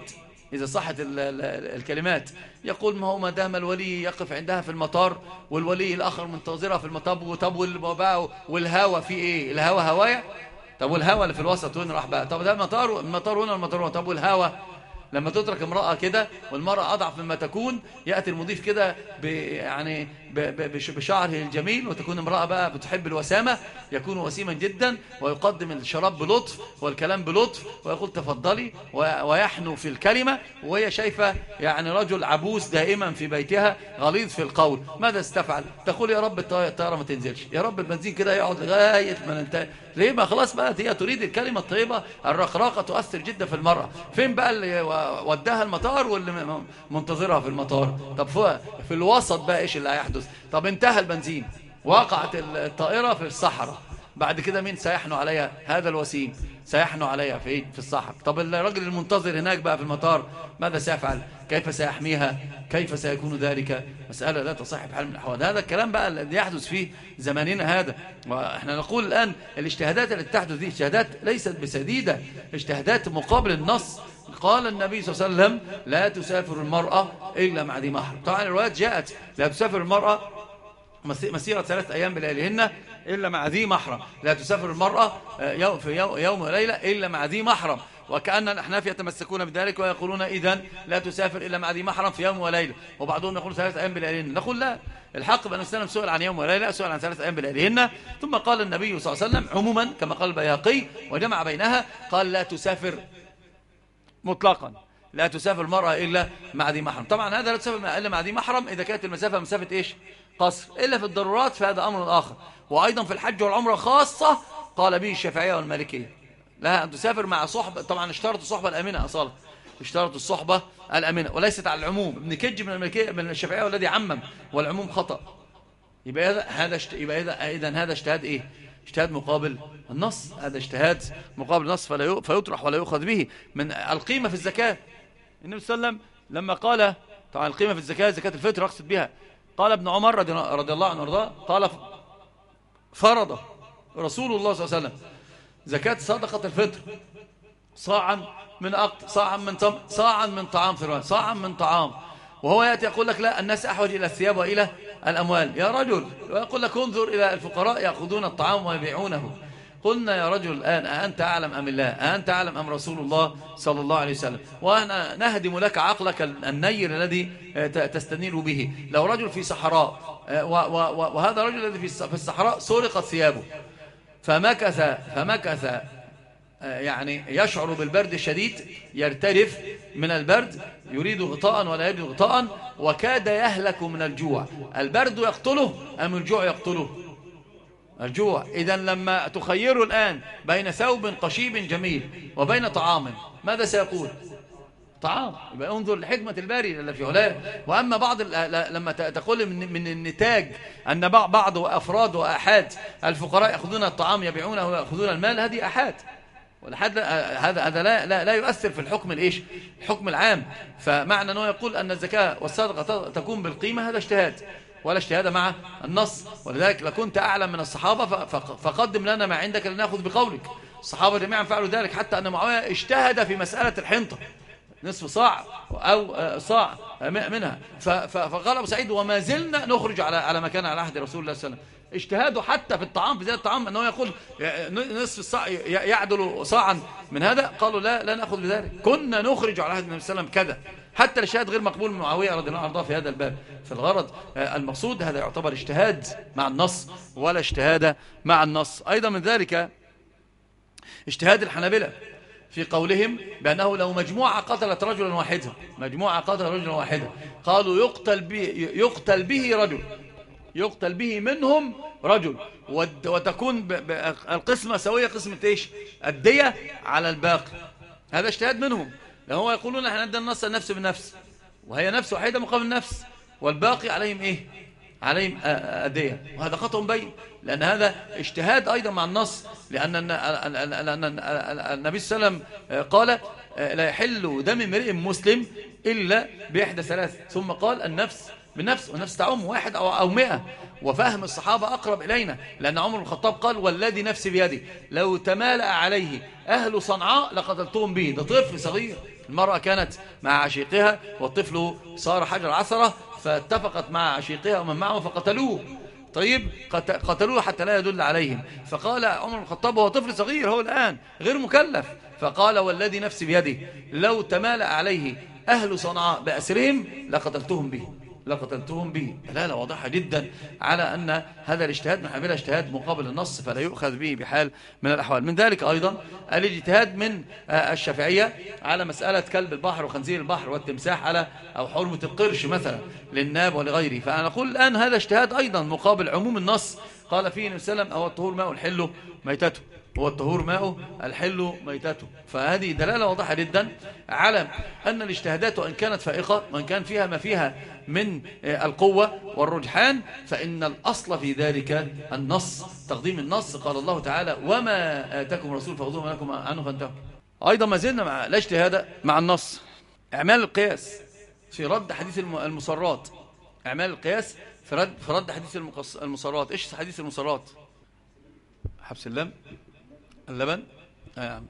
Speaker 1: إذا صحت الكلمات. يقول ما هو ما دام الولي يقف عندها في المطار والولي الآخر منتظرها في المطار طب والهوا في إيه؟ الهوا هوايا؟ طب والهوا اللي في الوسط وين راح بقى؟ طب ده المطار المطار هنا المطار هنا. طب والهوا؟ لما تترك امرأة كده والمرأة أضعف مما تكون يأتي المضيف كده يعني بشعره الجميل وتكون امرأة بقى بتحب الوسامة يكون وسيما جدا ويقدم الشراب بلطف والكلام بلطف ويقول تفضلي ويحنو في الكلمة وهي شايفة يعني رجل عبوس دائما في بيتها غليظ في القول. ماذا استفعل؟ تقول يا رب الطيارة ما تنزلش. يا رب البنزين كده يقعد لغاية ما ننتهي ليه ما خلاص بقى هي تريد الكلمة الطيبة؟ الرقراقة تؤثر جدا في المرأة. فين بقى اللي وداها المطار واللي منتظرها في المطار؟ طب في الوسط بقى إيش اللي هيحدث؟ طب انتهى البنزين. وقعت الطائرة في الصحراء. بعد كده مين سيحنو عليها هذا الوسيم. سيحنو عليها في في الصحراء. طب الراجل المنتظر هناك بقى في المطار ماذا سيفعل؟ كيف سيحميها؟ كيف سيكون ذلك؟ مسألة لا تصح بحال من الأحوال. هذا الكلام بقى الذي يحدث في زماننا هذا. وإحنا نقول الآن الاجتهادات التي تحدث دي اجتهادات ليست بسديدة. اجتهادات مقابل النص. قال النبي صلى الله عليه وسلم لا تسافر المرأة إلا مع ذي محرم طبعا الروايات جاءت لا تسافر المرأة مسيرة ثلاث أيام بلياليهن إلا مع ذي محرم. لا تسافر المرأة آه، في يوم وليلة إلا مع ذي محرم. وكأن الأحناف يتمسكون بذلك ويقولون إذن لا تسافر إلا مع ذي محرم في يوم وليلة. وبعضهم يقول ثلاث أيام بلياليهن. نقول لا. الحق بأن السلام سئل عن يوم وليلة سئل عن ثلاث أيام بلياليهن. ثم قال النبي صلى الله عليه وسلم عموما كما قال البياقي وجمع بينها قال لا تسافر مطلقا. لا تسافر المرأة إلا مع ذي محرم. طبعا هذا لا تسافر إلا مع ذي محرم. إذا كانت المسافة مسافة إيش؟ قصر. إلا في الضرورات فهذا أمر آخر. وأيضا في الحج والعمرة خاصة. قال به الشافعية والمالكية. لها أن تسافر مع صحبة طبعا اشترط الصحبة الأمينة أصلا اشترط الصحبة الأمينة. وليست على العموم. ابن كج من المالكية من الشافعية والذي عمم والعموم خطأ. يبقى هذا يبقى إذا هذا اجتهاد إيه؟ اجتهاد مقابل النص. هذا اجتهاد مقابل النص فلا فيطرح ولا يؤخذ به. من القيمة في الزكاة. النبي صلى الله عليه وسلم لما قال طبعا القيمة في الزكاة زكاة الفطر أقصد بها. قال ابن عمر رضي الله عنه وأرضاه قال فرض رسول الله صلى الله عليه وسلم زكاة صدقة الفطر صاعا من أقط صاعا من طم صاعا من طعام صاعا من طعام. وهو يأتي يقول لك لا الناس أحوج إلى الثياب وإلى الأموال. يا رجل ويقول لك انظر إلى الفقراء يأخذون الطعام ويبيعونه. قلنا يا رجل الآن أأنت أعلم أم الله؟ أأنت أعلم أم رسول الله صلى الله عليه وسلم؟ وأنا نهدم لك عقلك النير الذي تستنير به. لو رجل في صحراء وهذا الرجل الذي في الصحراء سرقت ثيابه. فمكث فمكث يعني يشعر بالبرد الشديد يرترف من البرد يريد غطاء ولا يجد غطاء وكاد يهلك من الجوع. البرد يقتله أم الجوع يقتله؟ الجوع. إذا لما تخيروا الآن بين ثوب قشيب جميل وبين طعام ماذا سيقول؟ طعام. يبقى انظر لحكمة الباري التي علاه. وأما بعض لما تقول من, النتاج أن بعض أفراد وأحاد الفقراء يأخذون الطعام يبيعونه ويأخذون المال هذه أحاد. هذا هذا لا, لا لا يؤثر في الحكم الإيش؟ الحكم العام. فمعنى أنه يقول أن الزكاة والصدقة تكون بالقيمة هذا اجتهاد. ولا اجتهاد مع النص. ولذلك لكنت أعلم من الصحابة فقدم لنا ما عندك لنأخذ بقولك. الصحابة جميعا فعلوا ذلك حتى أن معاوية اجتهد في مسألة الحنطة. نصف صاع أو صاع منها. فقال أبو سعيد وما زلنا نخرج على على ما كان على عهد رسول الله صلى الله عليه وسلم. اجتهاده حتى في الطعام في زيادة الطعام أنه يقول نصف الصاع يعدل صاعا من هذا. قالوا لا لا نأخذ بذلك. كنا نخرج على عهد النبي صلى الله عليه وسلم كذا. حتى الشهاد غير مقبول من معاوية رضي الله عنه في هذا الباب في الغرض. المقصود هذا يعتبر اجتهاد مع النص ولا اجتهاد مع النص. أيضا من ذلك اجتهاد الحنابلة في قولهم بأنه لو مجموعة قتلت رجلا واحدا مجموعة قتلت رجلا واحدا قالوا يقتل به, يقتل به رجل يقتل به منهم رجل. وتكون القسمة سوية قسمة إيش؟ الدية على الباقي. هذا اجتهاد منهم. هو يقولون إحنا ندى النص النفس بالنفس وهي نفس واحدة مقابل نفس. والباقي عليهم إيه؟ عليهم أدية. وهذا خطأ بين لأن هذا اجتهاد أيضا مع النص. لأن النبي صلى الله عليه وسلم قال لا يحل دم امرئ مسلم إلا بإحدى ثلاث. ثم قال النفس بالنفس والنفس تعم واحد أو, أو مئة. وفهم الصحابة أقرب إلينا. لأن عمر الخطاب قال والذي نفسي بيدي لو تمالأ عليه أهل صنعاء لقتلتهم به. ده طفل صغير. المرأة كانت مع عشيقها والطفل صار حجر عثرة فاتفقت مع عشيقها ومن معه فقتلوه. طيب قتلوه حتى لا يدل عليهم. فقال عمر الخطاب وهو طفل صغير هو الآن غير مكلف. فقال والذي نفسي بيده لو تمالأ عليه أهل صنعاء بأسرهم لقتلتهم به. لقتلتهم به. دلالة واضحة جدا على أن هذا الاجتهاد من حملها اجتهاد مقابل النص فلا يؤخذ به بحال من الأحوال. من ذلك أيضا الاجتهاد من الشافعية على مسألة كلب البحر وخنزير البحر والتمساح على أو حرمة القرش مثلا للناب ولغيره. فأنا أقول الآن هذا اجتهاد أيضا مقابل عموم النص. قال فيه النبي صلى الله عليه وسلم أو الطهور ماء الحل ميتته. هو الطهور ماءه الحل ميتته. فهذه دلالة واضحة جدا على أن الاجتهادات وإن كانت فائقة وإن كان فيها ما فيها من القوة والرجحان فإن الأصل في ذلك النص تقديم النص. قال الله تعالى وما آتاكم رسول فأخذوه ما لكم عنه فانتهوا. أيضا ما زلنا مع الاجتهاد مع النص. إعمال القياس في رد حديث المصرات. إعمال القياس في رد, في رد حديث المصرات. إيش حديث المصرات؟ حبس اللم اللبن؟ آه.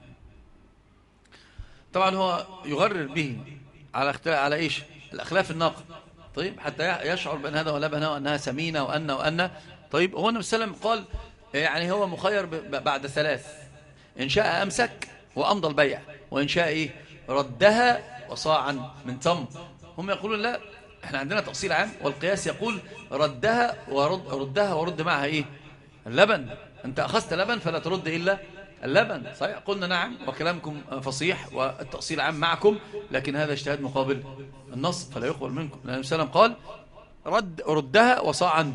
Speaker 1: طبعا هو يغرر به على على إيش؟ الأخلاف الناقة. طيب حتى يشعر بأن هذا ولبن وأنها سمينة وأن وأن. طيب هو النبي صلى الله عليه وسلم قال يعني هو مخير بعد ثلاث. إن شاء أمسك وأمضى البيع. وإن شاء إيه؟ ردها وصاعا من تمر. هم يقولون لا إحنا عندنا تفصيل عام والقياس يقول ردها ورد ردها ورد معها إيه؟ اللبن. أنت أخذت لبن فلا ترد إلا اللبن. صحيح. قلنا نعم وكلامكم فصيح والتأصيل عام معكم لكن هذا اجتهاد مقابل النص فلا يقبل منكم. لأن وسلم قال رد ردها وصاعا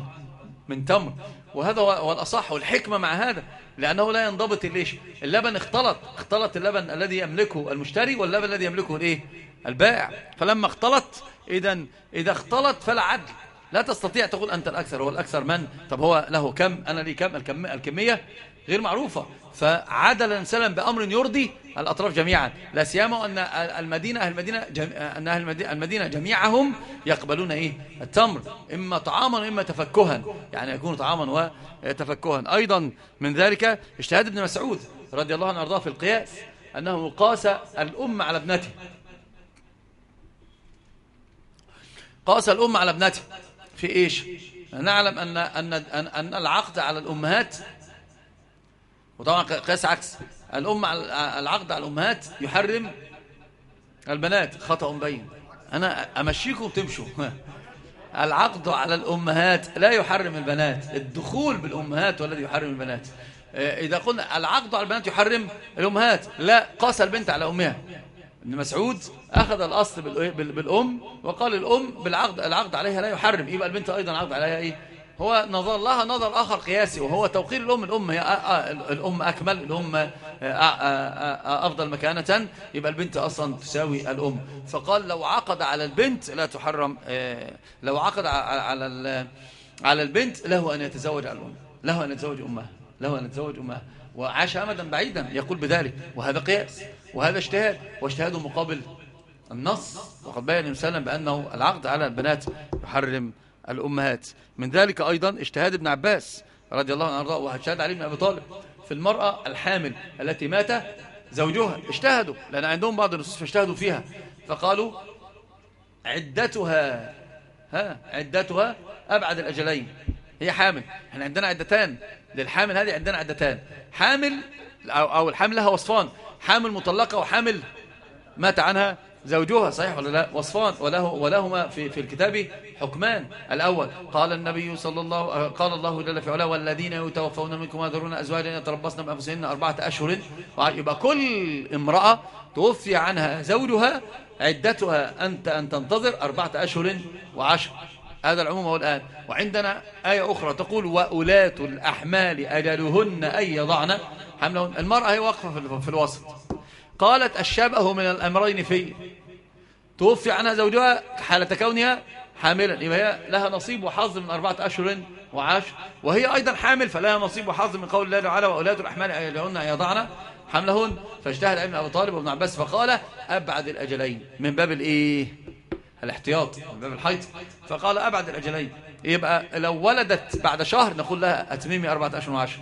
Speaker 1: من تمر. وهذا هو الأصح والحكمة مع هذا لأنه لا ينضبط ليش؟ اللبن اختلط. اختلط اللبن الذي يملكه المشتري واللبن الذي يملكه الإيه؟ البائع. فلما اختلط إذا إذا اختلط فلا عدل. لا تستطيع تقول أنت الأكثر هو الأكثر من؟ طب هو له كم؟ أنا لي كم؟ الكمية؟ غير معروفة. فعدل سلم بأمر يرضي الأطراف جميعا. لا سيما أن المدينة أهل المدينة جم... أن أهل المدينة جميعهم يقبلون إيه؟ التمر إما طعاما وإما تفكها. يعني يكون طعاما وتفكها. أيضا من ذلك اجتهاد ابن مسعود رضي الله عنه أرضاه في القياس أنه قاس الأم على ابنته. قاس الأم على ابنته. في إيش؟ نعلم أن, أن, أن العقد على الأمهات وطبعا قياس عكس. الأم العقد على الأمهات يحرم البنات خطأ بين. أنا أمشيكم تمشوا. العقد على الأمهات لا يحرم البنات. الدخول بالأمهات والذي يحرم البنات. آه، إذا قلنا العقد على البنات يحرم الأمهات. لا قاس البنت على أمها. ابن مسعود أخذ الأصل بالأم وقال الأم بالعقد العقد عليها لا يحرم. يبقى البنت أيضا العقد عليها إيه؟ هو نظر لها نظر آخر قياسي وهو توقير الأم الأم هي الأم أكمل الأم أفضل مكانة يبقى البنت أصلا تساوي الأم. فقال لو عقد على البنت لا تحرم لو عقد على على البنت له أن يتزوج على الأم له أن يتزوج أمها له أن يتزوج أمها. وعاش أمدا بعيدا يقول بذلك. وهذا قياس وهذا اجتهاد واجتهاده مقابل النص. وقد بين وسلم بأنه العقد على البنات يحرم الأمهات. من ذلك أيضا اجتهاد ابن عباس رضي الله عنه وأرضاه واجتهاد علي بن أبي طالب في المرأة الحامل التي مات زوجها. اجتهدوا لأن عندهم بعض النصوص فاجتهدوا فيها. فقالوا عدتها ها عدتها أبعد الأجلين. هي حامل. إحنا عندنا عدتان. للحامل هذه عندنا عدتان. حامل أو الحامل لها وصفان. حامل مطلقة وحامل مات عنها زوجها صحيح ولا لا؟ وصفان وله ولهما في في الكتاب حكمان. الأول قال النبي صلى الله قال الله جل في علاه والذين يتوفون منكم ويذرون أزواجا يتربصن بأنفسهن أربعة أشهر يبقى كل امرأة توفي عنها زوجها عدتها أنت أن تنتظر أربعة أشهر وعشر. هذا العموم هو الآن. وعندنا آية أخرى تقول وأولات الأحمال أجلهن أن يضعن حملهن. المرأة هي واقفة في الوسط. قالت الشبه من الأمرين في توفي عنها زوجها حالة كونها حاملا. يبقى هي لها نصيب وحظ من أربعة أشهر وعشر. وهي أيضا حامل فلها نصيب وحظ من قول الله تعالى وأولاد الأحمال أن يضعن حملهن فاجتهد ابن أبي طالب وابن عباس فقال أبعد الأجلين من باب الإيه؟ الاحتياط. من باب الحيط فقال أبعد الأجلين يبقى لو ولدت بعد شهر نقول لها أتميمي أربعة أشهر وعشر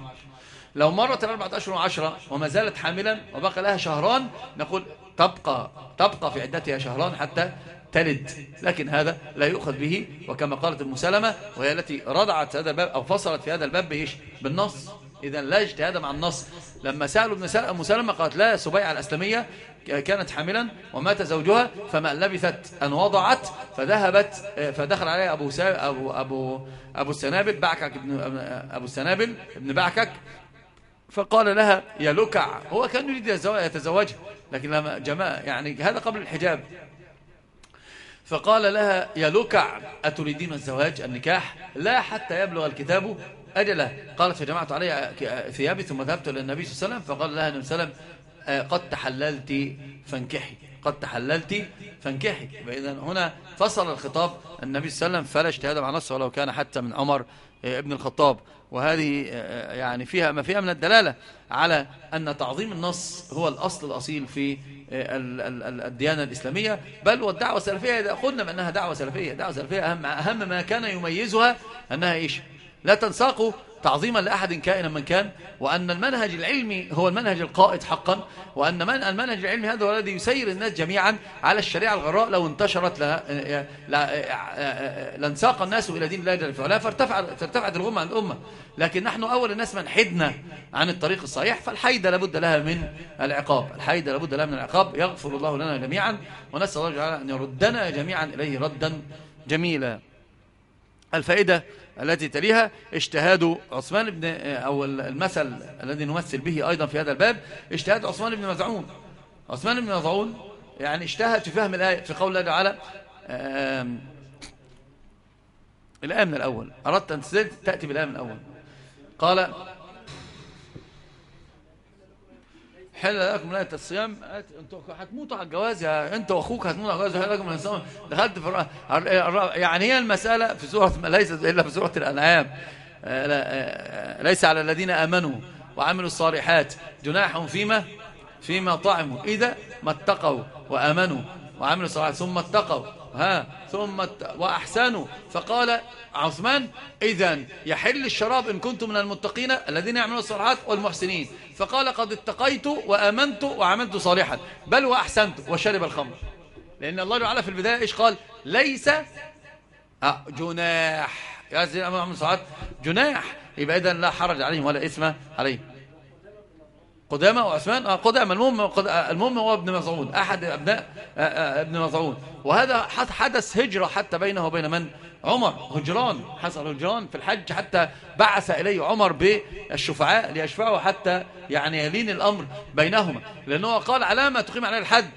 Speaker 1: لو مرت الأربعة أشهر وعشرة وما زالت حاملا وبقى لها شهران نقول تبقى تبقى في عدتها شهران حتى تلد. لكن هذا لا يؤخذ به وكما قالت المسلمة وهي التي رضعت هذا الباب أو فصلت في هذا الباب بإيش؟ بالنص. إذا لا اجتهاد مع النص. لما سألوا ابن مسلمة قالت لا سبيعة الأسلمية كانت حاملا ومات زوجها فما لبثت أن وضعت فذهبت فدخل عليها أبو, أبو, أبو, أبو السنابل بعكك ابن أبو السنابل ابن بعكك فقال لها يا لكع هو كان يريد يتزوجها لكن لما جماعة يعني هذا قبل الحجاب. فقال لها يا لكع أتريدين الزواج النكاح? لا حتى يبلغ الكتاب أجله. قالت فجمعت علي ثيابي ثم ذهبت إلى النبي صلى الله عليه وسلم. فقال لها النبي صلى الله عليه وسلم آه، قد تحللت فانكحي. قد تحللت فانكحي. فإذا هنا فصل الخطاب. النبي صلى الله عليه وسلم فلا اجتهاد مع نصه ولو كان حتى من عمر. ابن الخطاب وهذه آه، يعني فيها ما فيها من الدلالة على أن تعظيم النص هو الأصل الأصيل في الديانة الإسلامية. بل والدعوة السلفية إذا قلنا بأنها دعوة سلفية دعوة سلفية أهم, أهم ما كان يميزها أنها إيش؟ لا تنساقوا تعظيما لأحد كائنا من كان وأن المنهج العلمي هو المنهج القائد حقا وأن من المنهج العلمي هذا هو الذي يسير الناس جميعا على الشريعة الغراء لو انتشرت لانساق الناس إلى دين الله جل وعلا فارتفعت الغمة عن الأمة. لكن نحن أول الناس من حدنا عن الطريق الصحيح فالحيدة لابد لها من العقاب. الحيدة لابد لها من العقاب. يغفر الله لنا جميعا ونسأل الله أن يردنا جميعا إليه ردا جميلا. الفائدة التي تليها اجتهاد عثمان بن أو المثل الذي نمثل به أيضا في هذا الباب اجتهاد عثمان بن مزعون. عثمان بن مزعون يعني اجتهد في فهم الآية في قول الله تعالى الآية من الأول. أردت أن تأتي بالآية من الأول. قال حل لكم ليله الصيام أنتوا هتموتوا على الجواز يا انت وأخوك هتموتوا على الجواز حل لكم الصيام دخلت في يعني هي المسألة في سورة ليست إلا في سورة الأنعام. آه، آه، ليس على الذين آمنوا وعملوا الصالحات جناح فيما فيما طعموا. إذا ما اتقوا وآمنوا وعملوا الصالحات ثم اتقوا. ها ثم وأحسنوا. فقال عثمان إذا يحل الشراب إن كنت من المتقين الذين يعملون الصالحات والمحسنين. فقال قد اتقيت وآمنت وعملت صالحا. بل وأحسنت وشرب الخمر. لأن الله تعالى في البداية إيش قال؟ ليس آه، جناح. يا سيدي أمام الصالحات جناح. يبقى إذن لا حرج عليهم ولا إثم عليهم. قدامة وعثمان؟ آه قدامة. المهم المهم هو ابن مزعون أحد أبناء آه، آه، ابن مزعون وهذا حدث هجرة حتى بينه وبين من؟ عمر. هجران. حصل هجران في الحج حتى بعث إليه عمر بالشفعاء ليشفعوا حتى يعني يلين الأمر بينهما. لأنه قال علامة تقيم عليه الحد.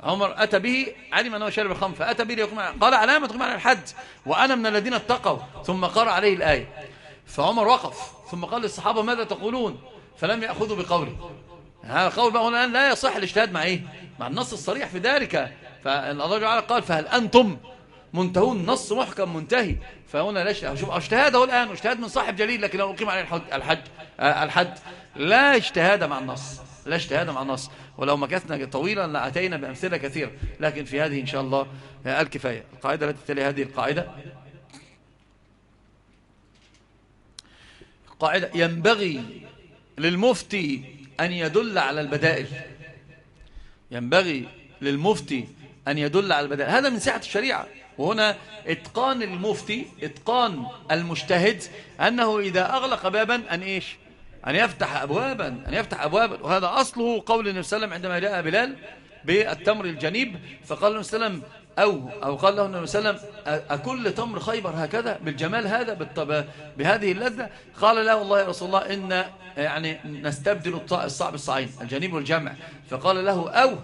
Speaker 1: عمر أتى به علم أنه شارب الخمر فأتى به ليقيم قال علامة تقيم عليه الحد؟ وأنا من الذين اتقوا. ثم قرأ عليه الآية. فعمر وقف. ثم قال للصحابة ماذا تقولون؟ فلم يأخذوا بقوله. هذا قول بقى الآن لا يصح الاجتهاد مع إيه؟ مع النص الصريح في ذلك. فالله تعالى قال فهل أنتم منتهون نص محكم منتهي؟ فهنا لا شوف اجتهاد هو الآن اجتهاد من صاحب جليل لكن لو أقيم عليه الحج آه، الحد. لا اجتهاد مع النص لا اجتهاد مع النص. ولو مكثنا طويلا لأتينا بأمثلة كثيرة. لكن في هذه إن شاء الله آه، الكفاية. القاعدة التي تلي هذه القاعدة. قاعدة ينبغي للمفتي أن يدل على البدائل. ينبغي للمفتي أن يدل على البدائل. هذا من سعة الشريعة. وهنا إتقان المفتي إتقان المجتهد أنه إذا أغلق بابا أن إيش؟ أن يفتح أبوابا أن يفتح أبوابا. وهذا أصله قول النبي صلى الله عليه وسلم عندما جاء بلال بالتمر الجنيب. فقال النبي صلى الله عليه وسلم أو, أو قال له النبي صلى الله عليه وسلم أكل تمر خيبر هكذا بالجمال هذا بهذه اللذة؟ قال لا والله يا رسول الله إن يعني نستبدل الصعب الصعين الجنيب والجمع. فقال له أو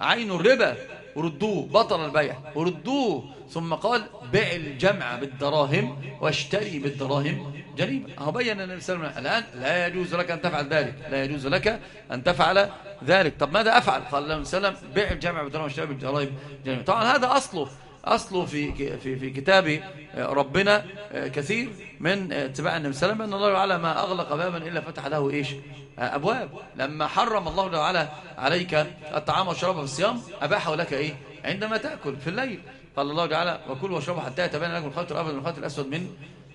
Speaker 1: عين الربا. وردوه بطل البيع. وردوه ثم قال بع الجمع بالدراهم واشتري بالدراهم. جريمة أهو بين النبي صلى الله عليه وسلم الآن. لا يجوز لك أن تفعل ذلك. لا يجوز لك أن تفعل ذلك. طب ماذا أفعل؟ قال الله عليه وسلم بع الجمع بالدراهم واشتري بالدراهم. جريمة طبعا هذا أصله. أصله في في في كتاب ربنا كثير من اتباع النبي صلى الله عليه وسلم أن الله تعالى ما أغلق بابا إلا فتح له إيش؟ أبواب. لما حرم الله تعالى عليك الطعام والشراب في الصيام أباحه لك إيه؟ عندما تأكل في الليل. قال الله تعالى وكلوا واشربوا حتى يتبين لكم الخيط الأبيض من الخيط الأسود من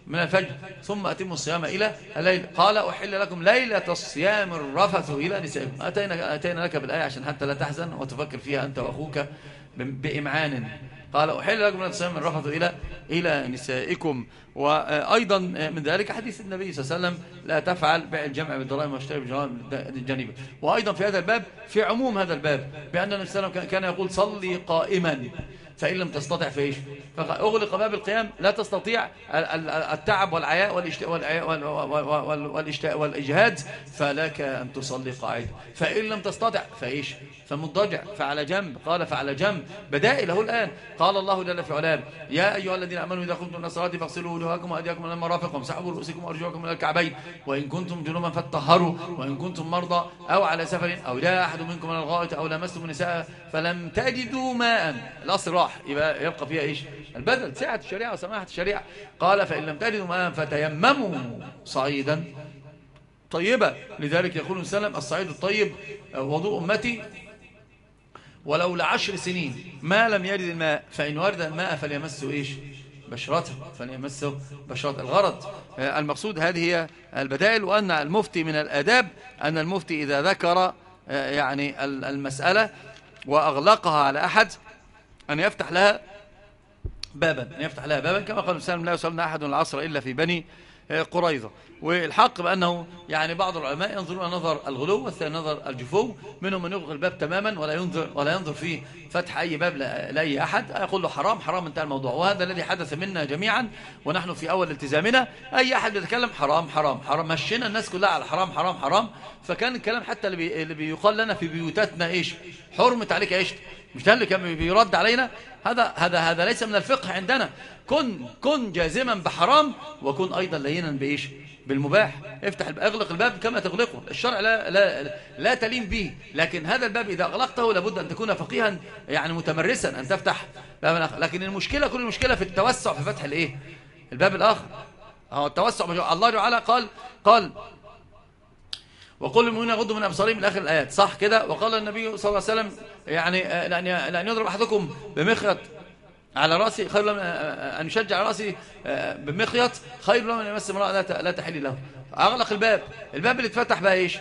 Speaker 1: من الفجر ثم أتموا الصيام إلى الليل. قال أحل لكم ليلة الصيام الرفث إلى نسائكم. أتينا, أتينا لك بالآية عشان حتى لا تحزن وتفكر فيها أنت وأخوك بإمعان قال أحل لكم ليلة الصيام الرفث إلى إلى نسائكم. وأيضا من ذلك حديث النبي صلى الله عليه وسلم لا تفعل بيع الجمع بالضرائب واشتري بالجرائم الجانبة وأيضا في هذا الباب في عموم هذا الباب بأن النبي صلى الله عليه وسلم كان يقول صلي قائما. فإن لم تستطع فإيش؟ فأغلق باب القيام لا تستطيع التعب والعياء والإجهاد فلك أن تصلي قاعدة فإن لم تستطع فإيش؟ فمضجع فعلى جنب. قال فعلى جنب. بدائل له الآن. قال الله جل في علام يا أيها الذين أمنوا إذا قمتم من الصلاة فاغسلوا وجوهكم وأيديكم من المرافق وامسحوا رؤوسكم وأرجلكم من الكعبين وإن كنتم جنوبا فاتطهروا وإن كنتم مرضى أو على سفر أو جاء أحد منكم من الغائط أو لمستم النساء فلم تجدوا ماء. الأصل راح يبقى يبقى فيها إيش؟ البدل سعة الشريعة وسماحة الشريعة. قال فإن لم تجدوا ماء فتيمموا صعيدا. طيبة لذلك يقول السلام الصعيد الطيب وضوء أمتي. ولو لعشر سنين ما لم يرد الماء فإن ورد الماء فليمسه إيش؟ بشرته فليمسه بشرته الغرض. المقصود هذه هي البدائل وأن المفتي من الأداب أن المفتي إذا ذكر يعني المسألة وأغلقها على أحد أن يفتح لها بابا أن يفتح لها بابا. كما قال السلام لا يصلنا أحد العصر إلا في بني قريظة. والحق بأنه يعني بعض العلماء ينظرون نظر الغلو والثاني نظر الجفو. منهم من يغلق الباب تماما ولا ينظر ولا ينظر في فتح أي باب لأي أحد. يقول له حرام حرام انتهى الموضوع. وهذا الذي حدث منا جميعا ونحن في أول التزامنا. أي أحد يتكلم حرام حرام حرام. مشينا الناس كلها على حرام حرام حرام. فكان الكلام حتى اللي, بي اللي بيقال لنا في بيوتاتنا إيش؟ حرمت عليك إيش مش ده اللي كان بيرد علينا؟ هذا هذا هذا ليس من الفقه عندنا. كن كن جازما بحرام وكن أيضا لينا بإيش؟ بالمباح. افتح اغلق الباب كما تغلقه. الشرع لا لا لا تلين به. لكن هذا الباب إذا أغلقته لابد أن تكون فقيها يعني متمرسا أن تفتح باب لكن المشكلة كل المشكلة في التوسع في فتح الإيه؟ الباب الآخر. هو التوسع الله تعالى قال قال وقل المؤمنين يغضوا من أبصارهم من آخر الآيات. صح كده؟ وقال النبي صلى الله عليه وسلم يعني آه، لأن يضرب أحدكم بمخيط على رأسي خير له آه، آه، أن يشجع رأسي بمخيط خير من يمس امرأة لا تحل له. أغلق الباب. الباب اللي اتفتح بقى إيش؟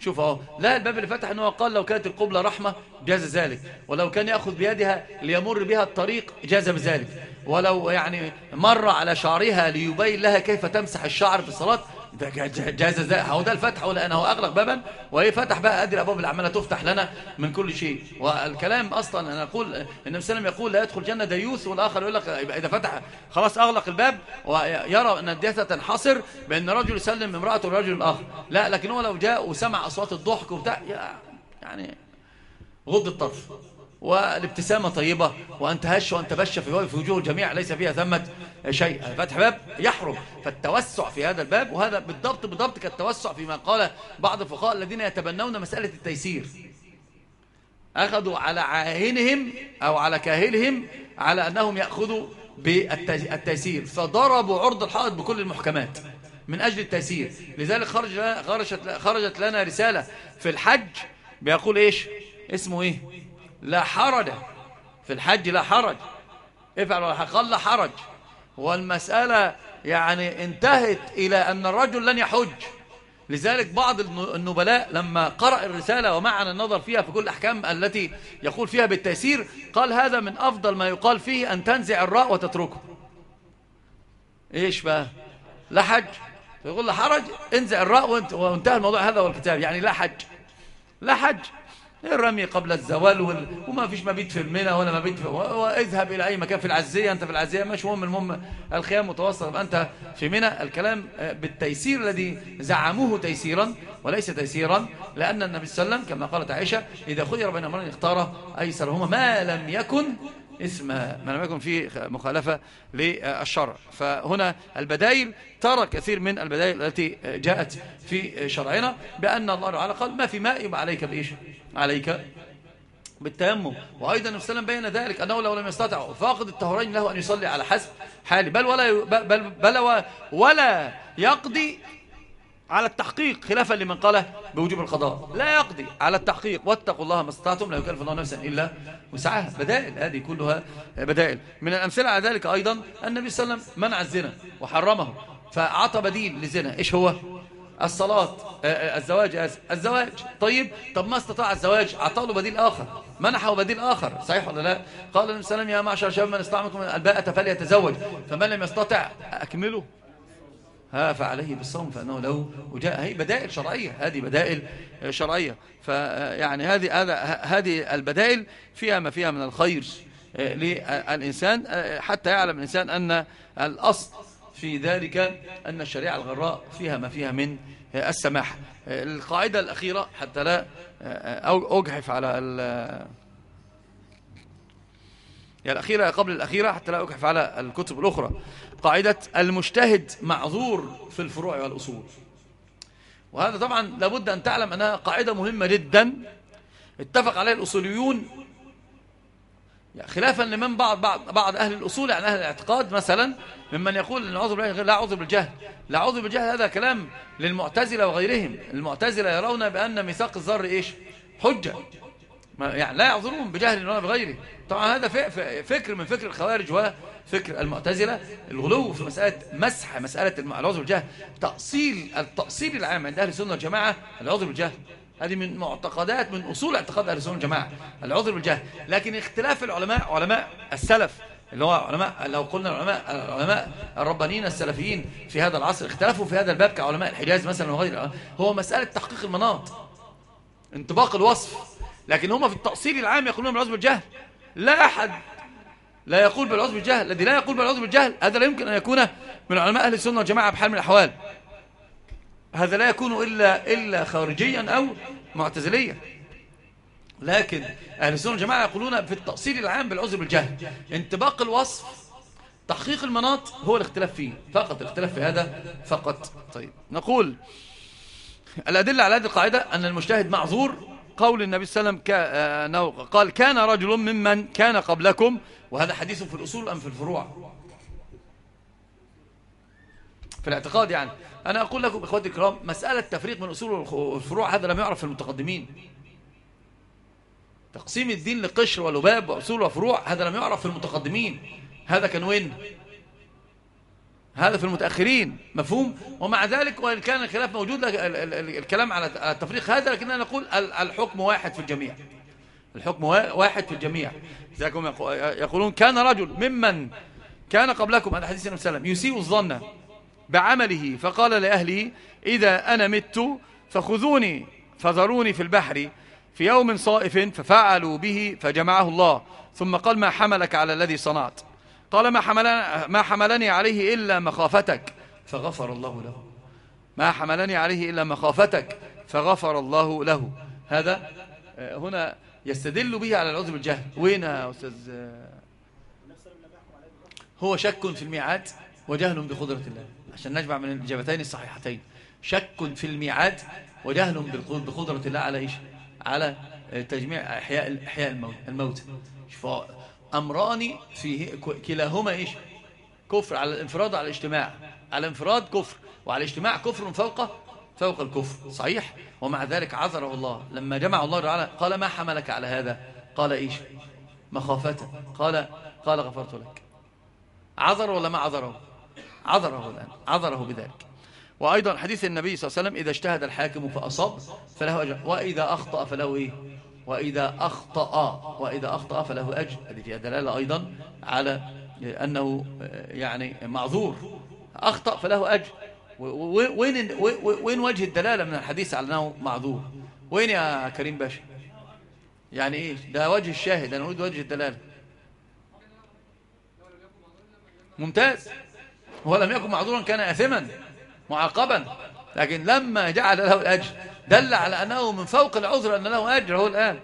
Speaker 1: شوف أهو. لا الباب اللي فتح انه قال لو كانت القبلة رحمة جاز ذلك ولو كان يأخذ بيدها ليمر بها الطريق جاز بذلك. ولو يعني مر على شعرها ليبين لها كيف تمسح الشعر في الصلاة ده جاز ذا هو ده الفتح ولا أنا؟ هو اغلق بابا. وإيه فتح بقى؟ أدي الابواب العماله تفتح لنا من كل شيء. والكلام أصلا أنا أقول النبي صلى الله عليه يقول لا يدخل جنه ديوث والآخر يقول لك إذا فتح خلاص أغلق الباب ويرى أن الدياثة تنحصر بأن رجل يسلم امرأته للرجل الآخر لا لكن هو لو جاء وسمع أصوات الضحك وبتاع يعني غض الطرف. والابتسامة طيبة وأن تهش وأن تبش في وجوه الجميع ليس فيها ثمة شيء. فتح باب يحرم. فالتوسع في هذا الباب وهذا بالضبط بالضبط كالتوسع فيما قال بعض الفقهاء الذين يتبنون مسألة التيسير. أخذوا على عاهنهم أو على كاهلهم على أنهم يأخذوا بالتيسير فضربوا عرض الحائط بكل المحكمات من أجل التيسير. لذلك خرج خرجت, خرجت لنا رسالة في الحج بيقول إيش؟ اسمه إيه؟ لا حرج. في الحج لا حرج. افعل ولا قال لا حرج. والمسألة يعني انتهت إلى أن الرجل لن يحج. لذلك بعض النبلاء لما قرأ الرسالة ومعنا النظر فيها في كل الأحكام التي يقول فيها بالتيسير قال هذا من أفضل ما يقال فيه أن تنزع الراء وتتركه. إيش بقى؟ لا حج. يقول لا حرج انزع الراء وانتهى الموضوع هذا والكتاب. يعني لا حج. لا حج. الرمي قبل الزوال وال... وما فيش مبيت في المنى ولا مبيت في... واذهب إلى أي مكان في العزية أنت في العزية مش مهم المهم الخيام متوسط. أنت في منى. الكلام بالتيسير الذي زعموه تيسيرا وليس تيسيرا لأن النبي صلى الله عليه وسلم كما قالت عائشة إذا خير بين أمرين اختار أيسرهما ما لم يكن اسم ما لم يكن فيه مخالفة للشرع. فهنا البدائل ترى كثير من البدائل التي جاءت في شرعنا بأن الله تعالى قال ما في ماء يبقى عليك بإيش؟ عليك بالتيمم. وأيضا النبي صلى الله عليه وسلم بين ذلك أنه لو لم يستطع فاقد الطهورين له أن يصلي على حسب حاله بل ولا, بل, بل ولا يقضي على التحقيق خلافا لمن قال بوجوب القضاء. لا يقضي. على التحقيق. واتقوا الله ما استطعتم لا يكلف الله نفسا إلا وسعها. بدائل. هذه كلها بدائل. من الأمثلة على ذلك أيضا النبي صلى الله عليه وسلم منع الزنا وحرمه فأعطى بديل للزنا. إيش هو؟ الصلاة آه، الزواج. الزواج. طيب طب ما استطاع الزواج؟ أعطاه بديل آخر. منحه بديل آخر. صحيح ولا لا؟ قال النبي صلى الله عليه وسلم يا معشر شباب من استطاع منكم الباءة فليتزوج. فمن لم يستطع أكمله. ها فعليه بالصوم فإنه له وجاء هي بدائل شرعية هذه بدائل شرعية. فيعني هذه هذه البدائل فيها ما فيها من الخير آه، للإنسان آه، حتى يعلم الإنسان أن الأصل في ذلك أن الشريعة الغراء فيها ما فيها من السماح. آه، القاعدة الأخيرة حتى لا أجحف على يعني الأخيرة قبل الأخيرة حتى لا أكحف على الكتب الأخرى. قاعدة المجتهد معذور في الفروع والأصول. وهذا طبعا لابد أن تعلم أنها قاعدة مهمة جدا. اتفق عليها الأصوليون. يعني خلافا لمن بعض, بعض, بعض أهل الأصول يعني أهل الاعتقاد مثلا ممن يقول أن عذر لا عذر بالجهل. لا عذر بالجهل هذا كلام للمعتزلة وغيرهم. المعتزلة يرون بأن ميثاق الذر إيش؟ حجة. يعني لا يعذرون بجهل ولا بغيره. طبعا هذا فكر من فكر الخوارج وفكر المعتزلة. الغلو في مسألة مسح مسألة العذر بالجهل. تأصيل التأصيل العام عند أهل السنة والجماعة العذر بالجهل. هذه من معتقدات من أصول اعتقاد أهل السنة والجماعة العذر بالجهل. لكن اختلاف العلماء علماء السلف اللي هو علماء لو قلنا العلماء العلماء الربانيين السلفيين في هذا العصر اختلفوا في هذا الباب كعلماء الحجاز مثلا وغيره هو مسألة تحقيق المناط انطباق الوصف. لكن هم في التأصيل العام يقولون بالعذر بالجهل. لا أحد لا يقول بالعذر بالجهل الذي لا يقول بالعذر بالجهل هذا لا يمكن أن يكون من علماء أهل السنة والجماعة بحال من الأحوال. هذا لا يكون إلا, إلا خارجيا أو معتزليا. لكن أهل السنة والجماعة يقولون في التأصيل العام بالعذر بالجهل. انطباق الوصف تحقيق المناط هو الاختلاف فيه. فقط الاختلاف في هذا فقط. طيب نقول الأدلة على هذه القاعدة أن المجتهد معذور قول النبي صلى الله عليه وسلم آه، قال كان رجل ممن كان قبلكم. وهذا حديث في الأصول أم في الفروع؟ في الاعتقاد يعني. أنا أقول لكم إخواتي الكرام مسألة تفريق من أصول والفروع هذا لم يعرف في المتقدمين. تقسيم الدين لقشر ولباب وأصول وفروع هذا لم يعرف في المتقدمين. هذا كان وين؟ هذا في المتأخرين مفهوم؟ ومع ذلك وإن كان الخلاف موجود الكلام على التفريق هذا لكننا نقول الحكم واحد في الجميع. الحكم واحد في الجميع. يقولون كان رجل ممن كان قبلكم هذا حديث النبي صلى الله عليه وسلم يسيء الظن بعمله فقال لأهله إذا أنا مت فخذوني فذروني في البحر في يوم صائف ففعلوا به فجمعه الله ثم قال ما حملك على الذي صنعت. قال ما حملني, ما حملني عليه إلا مخافتك. فغفر الله له. ما حملني عليه إلا مخافتك. فغفر الله له. هذا آه، هنا يستدل به على العذر بالجهل. وين يا أستاذ؟ هو شك في الميعاد وجهل بقدرة الله. عشان نجمع من الإجابتين الصحيحتين. شك في الميعاد وجهل بقدرة الله على إيش؟ على تجميع إحياء إحياء الموت. الموت. أمران فيه كلاهما إيش؟ كفر على الانفراد وعلى الاجتماع. على الانفراد كفر وعلى الاجتماع كفر فوق فوق الكفر. صحيح؟ ومع ذلك عذره الله. لما جمع الله تعالى قال ما حملك على هذا؟ قال إيش؟ مخافته قال قال غفرت لك. عذر ولا ما عذره؟ عذره الآن. عذره بذلك. وأيضا حديث النبي صلى الله عليه وسلم إذا اجتهد الحاكم فأصاب فله أجر. وإذا أخطأ فله إيه؟ وإذا أخطأ وإذا أخطأ فله أجر. هذه فيها دلالة أيضا على أنه يعني معذور. أخطأ فله أجر. وين وين وجه الدلالة من الحديث على أنه معذور؟ وين يا كريم باشا؟ يعني إيه؟ ده وجه الشاهد. أنا أريد وجه الدلالة. ممتاز. هو لم يكن معذورا كان أثما معاقبا. لكن لما جعل له الأجر دل على أنه من فوق العذر أن له أجر هو الآن.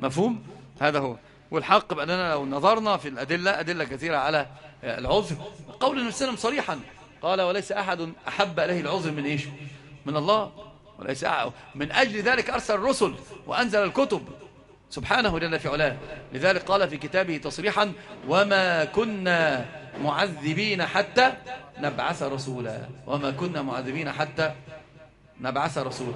Speaker 1: مفهوم؟ هذا هو. والحق بأننا لو نظرنا في الأدلة أدلة كثيرة على العذر. قول النبي صلى صريحا. قال وليس أحد أحب إليه العذر من إيش؟ من الله. وليس من أجل ذلك أرسل الرسل وأنزل الكتب. سبحانه جل في علاه. لذلك قال في كتابه تصريحا وما كنا معذبين حتى نبعث رسولا. وما كنا معذبين حتى نبعث رسولا.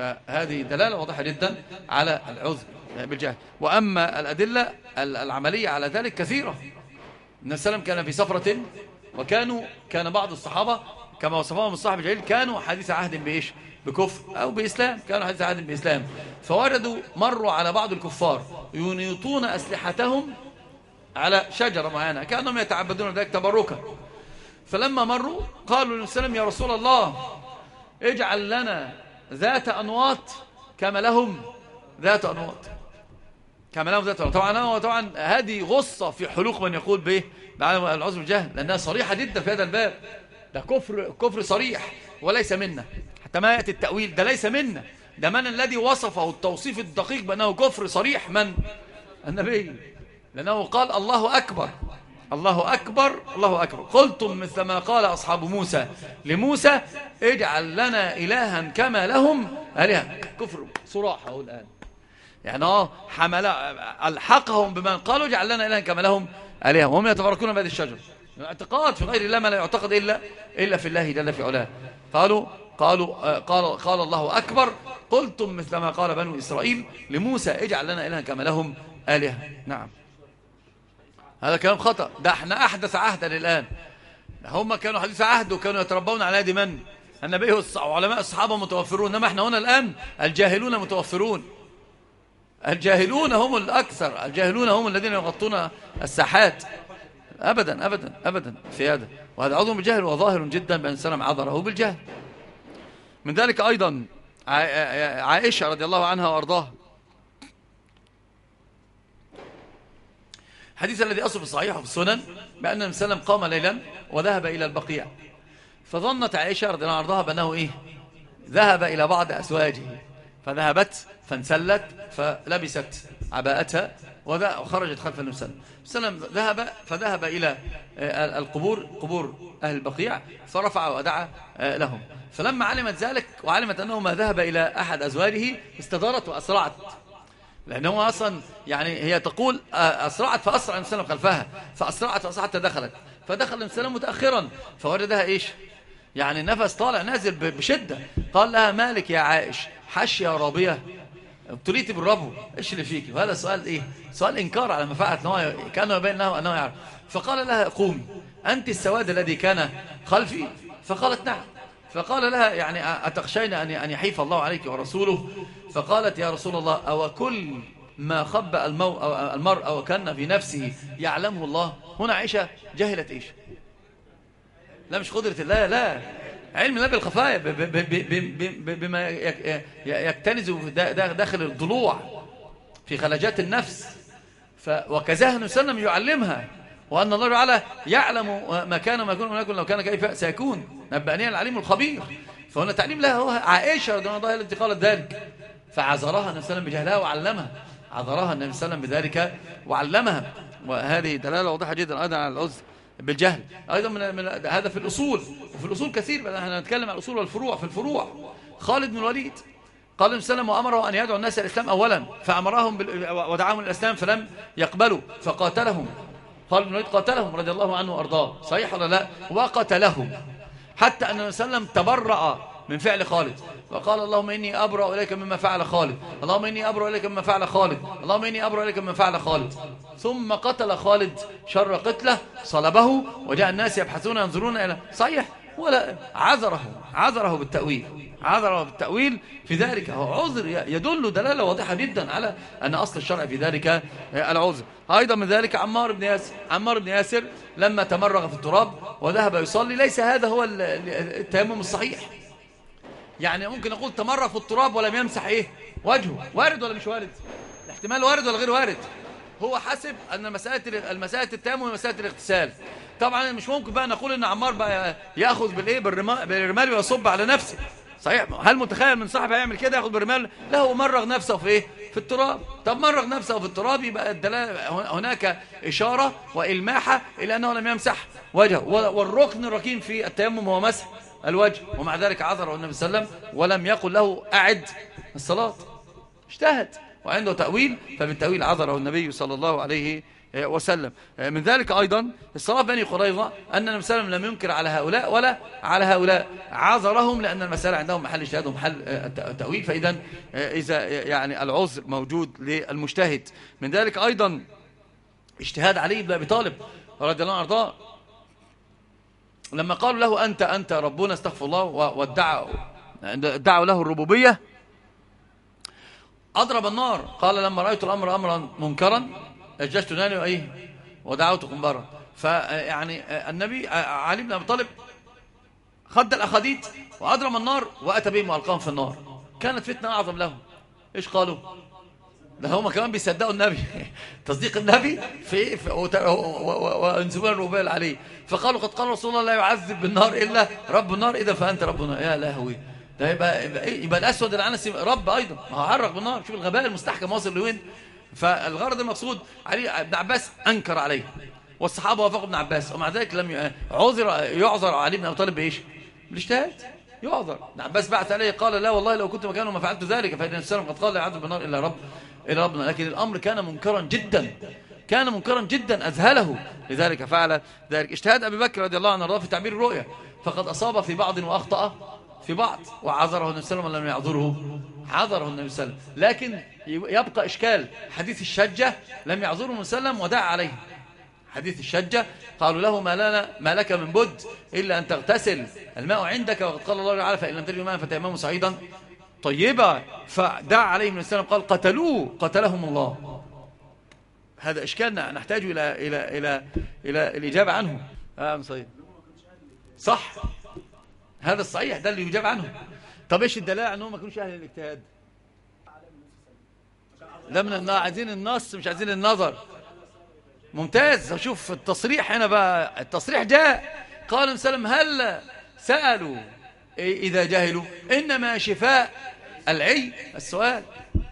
Speaker 1: فهذه دلالة واضحة جدا على العذر بالجهل. وأما الأدلة العملية على ذلك كثيرة. النبي صلى كان في سفرة وكانوا كان بعض الصحابة كما وصفهم الصاحب الجليل كانوا حديث عهد بإيش؟ بكفر أو بإسلام. كانوا حديث عهد بإسلام. فوجدوا مروا على بعض الكفار ينيطون أسلحتهم على شجرة معينة كأنهم يتعبدون ذلك تبركا. فلما مروا قالوا للسلام يا رسول الله اجعل لنا ذات أنواط كما لهم ذات أنواط. كما لهم ذات أنواط. طبعا, طبعا هذه غصة في حلوق من يقول به بعلم العذر بالجهل لأنها صريحة جدا في هذا الباب. ده كفر, كفر صريح وليس منا حتى ما يأتي التأويل ده ليس منا ده من الذي وصفه التوصيف الدقيق بأنه كفر صريح من؟ النبي. لأنه قال الله أكبر. الله أكبر الله أكبر. قلتم مثل ما قال أصحاب موسى لموسى اجعل لنا إلها كما لهم آلهة. كفر صراحة الآن. يعني آه حمل ألحقهم بمن قالوا اجعل لنا إلها كما لهم آلهة. وهم يتفرقون بهذه الشجر اعتقاد في غير الله ما لا يعتقد إلا, إلا في الله جل في علاه. قالوا قالوا آه، قال, قال الله أكبر. قلتم مثل ما قال بنو إسرائيل لموسى اجعل لنا إلها كما لهم آلهة. نعم. هذا كلام خطأ. ده إحنا أحدث عهدا الآن. هم كانوا حديث عهد وكانوا يتربون على يد من؟ النبي وعلماء الصحابة متوفرون. إنما إحنا هنا الآن الجاهلون متوفرون. الجاهلون هم الأكثر. الجاهلون هم الذين يغطون الساحات. أبدا أبدا أبدا في هذا. وهذا عظم الجهل وظاهر جدا بأن سلم عذره بالجهل. من ذلك أيضا عائشة رضي الله عنها وأرضاها. حديث الذي أصل في الصحيح وفي السنن بأن النبي صلى الله عليه وسلم قام ليلا وذهب إلى البقيع. فظنت عائشة رضي الله عنها بأنه إيه؟ ذهب إلى بعض أزواجه. فذهبت فانسلت فلبست عباءتها وخرجت خلف النبي صلى الله عليه وسلم. ذهب فذهب إلى آه، القبور قبور أهل البقيع فرفع ودعا آه، لهم. فلما علمت ذلك وعلمت أنه ما ذهب إلى أحد أزواجه استدارت وأسرعت. لأنه أصلا يعني هي تقول آه، أسرعت فأسرع الإنسان خلفها فأسرعت فأسرعت حتى دخلت فدخل الإنسان متأخرا فوجدها إيش؟ يعني نفس طالع نازل بشدة قال لها مالك يا عائش؟ حش يا رابية ابتليتي بالربو إيش اللي فيك؟ وهذا سؤال إيه؟ سؤال إنكار على ما فعلت كأنه يبين له أنه يعرف. فقال لها قومي أنت السواد الذي كان خلفي؟ فقالت نعم. فقال لها يعني أتخشين أن يحيف الله عليك ورسوله؟ فقالت يا رسول الله أو كل ما خب المرء أو كان في نفسه يعلمه الله؟ هنا عائشة جهلت إيش؟ لا مش قدرة الله لا علم الله بالخفايا بما يكتنز داخل الضلوع في خلجات النفس. وكذا الله عليه وسلم يعلمها. وأن الله تعالى يعلم ما كان وما يكون يكون لو كان كيف سيكون. نبأني العليم الخبير. فهنا تعليم لها هو عائشة رضي الله عنها التي قالت ذلك. فعذرها النبي صلى الله عليه وسلم بجهلها وعلمها. عذرها النبي صلى الله عليه وسلم بذلك وعلمها. وهذه دلالة واضحة جدا أيضا على العذر بالجهل. أيضا من, هذا في الأصول. وفي الأصول كثير إحنا نتكلم عن الأصول والفروع. في الفروع خالد بن الوليد قال النبي صلى الله عليه وسلم وأمره أن يدعو الناس الإسلام أولا فأمرهم ودعاهم الإسلام فلم يقبلوا فقاتلهم. خالد بن الوليد قاتلهم رضي الله عنه وأرضاه. صحيح ولا لا؟ وقتلهم. حتى أن النبي صلى الله عليه وسلم تبرأ من فعل خالد. وقال اللهم إني أبرأ إليك مما فعل خالد. اللهم إني أبرأ إليك مما فعل خالد. اللهم إني أبرأ إليك مما فعل خالد. ثم قتل خالد شر قتله صلبه وجاء الناس يبحثون ينظرون إلى صحيح ولا عذره عذره بالتأويل عذره بالتأويل في ذلك. هو عذر يدل دلالة واضحة جدا على أن أصل الشرع في ذلك العذر. أيضا من ذلك عمار بن ياسر عمار بن ياسر لما تمرغ في التراب وذهب يصلي ليس هذا هو التيمم الصحيح. يعني ممكن نقول تمرغ في التراب ولم يمسح إيه؟ وجهه. وارد ولا مش وارد؟ الاحتمال وارد ولا غير وارد؟ هو حسب أن مسألة المسألة التيمم ومساله الاغتسال. طبعا مش ممكن بقى نقول إن عمار بقى يأخذ بالإيه؟ بالرمال ويصب على نفسه. صحيح؟ هل متخيل من صاحب هيعمل كده ياخذ بالرمال؟ لا هو مرغ نفسه في إيه؟ في التراب. طب مرغ نفسه في التراب يبقى هناك إشارة وإلماحة إلى أنه لم يمسح وجهه. والركن الركين في التيمم هو مسح. الوجه ومع ذلك عذره النبي صلى الله عليه وسلم ولم يقل له أعد الصلاة. اجتهد وعنده تأويل فبالتأويل عذره النبي صلى الله عليه وسلم. من ذلك أيضا الصلاة بني قريظة أن النبي صلى الله عليه وسلم لم ينكر على هؤلاء ولا على هؤلاء. عذرهم لأن المسألة عندهم محل اجتهاد ومحل التأويل فإذا إذا يعني العذر موجود للمجتهد. من ذلك أيضا اجتهاد علي بن أبي طالب رضي الله عنه لما قالوا له أنت أنت ربنا استغفر الله وادعوا ادعوا له الربوبية أضرب النار. قال لما رأيت الأمر أمرا منكرا أججت ناني وإيه ودعوت قنبرا فيعني النبي علي بن أبي طالب خد الأخديد وأضرم النار وأتى بهم وألقاهم في النار. كانت فتنة أعظم لهم. إيش قالوا؟ ده هم كمان بيصدقوا النبي. تصديق النبي في, في وانزوال الربال عليه فقالوا قد قال رسول الله لا يعذب بالنار إلا رب النار. إذا فأنت رب النار. يا لهوي. ده يبقى؟ يبقى الأسود العنسي رب أيضا. ما هو عرق بالنار. شوف الغباء المستحكم واصل لوين. فالغرض المقصود علي ابن عباس أنكر عليه. والصحابة وافقوا ابن عباس. ومع ذلك لم عذر يعذر علي بن أبي طالب بإيش؟ بالاجتهاد. يعذر. ابن عباس بعث عليه قال لا والله لو كنت مكانه ما فعلت ذلك فإن السلام قد قال لا يعذب بالنار إلا رب. إلى ربنا لكن الأمر كان منكرا جدا. كان منكرا جدا أذهله. لذلك فعل ذلك. اجتهاد أبي بكر رضي الله عنه في تعبير الرؤيا. فقد أصاب في بعض وأخطأ في بعض وعذره النبي صلى الله عليه وسلم ولم يعذره. عذره النبي صلى الله عليه وسلم. لكن يبقى إشكال. حديث الشجة لم يعذره النبي صلى الله عليه وسلم ودعا عليه. حديث الشجة. قالوا له ما, لنا ما لك من بد إلا أن تغتسل. الماء عندك وقد قال الله تعالى فإن لم تجد ماء فتيمموا صعيدا طيبة فدعا عليهم السلام قال قتلوه قتلهم الله. هذا إشكالنا نحتاج إلى إلى إلى إلى الإجابة عنه. آه صحيح صح. هذا الصحيح ده اللي يجاب عنه. طب إيش الدلاله أنهم ما كانوش أهل الاجتهاد؟ لا من عايزين النص مش عايزين النظر. ممتاز. شوف التصريح هنا بقى التصريح جاء. قال سلم هل سألوا؟ إذا جهلوا إنما شفاء العي السؤال.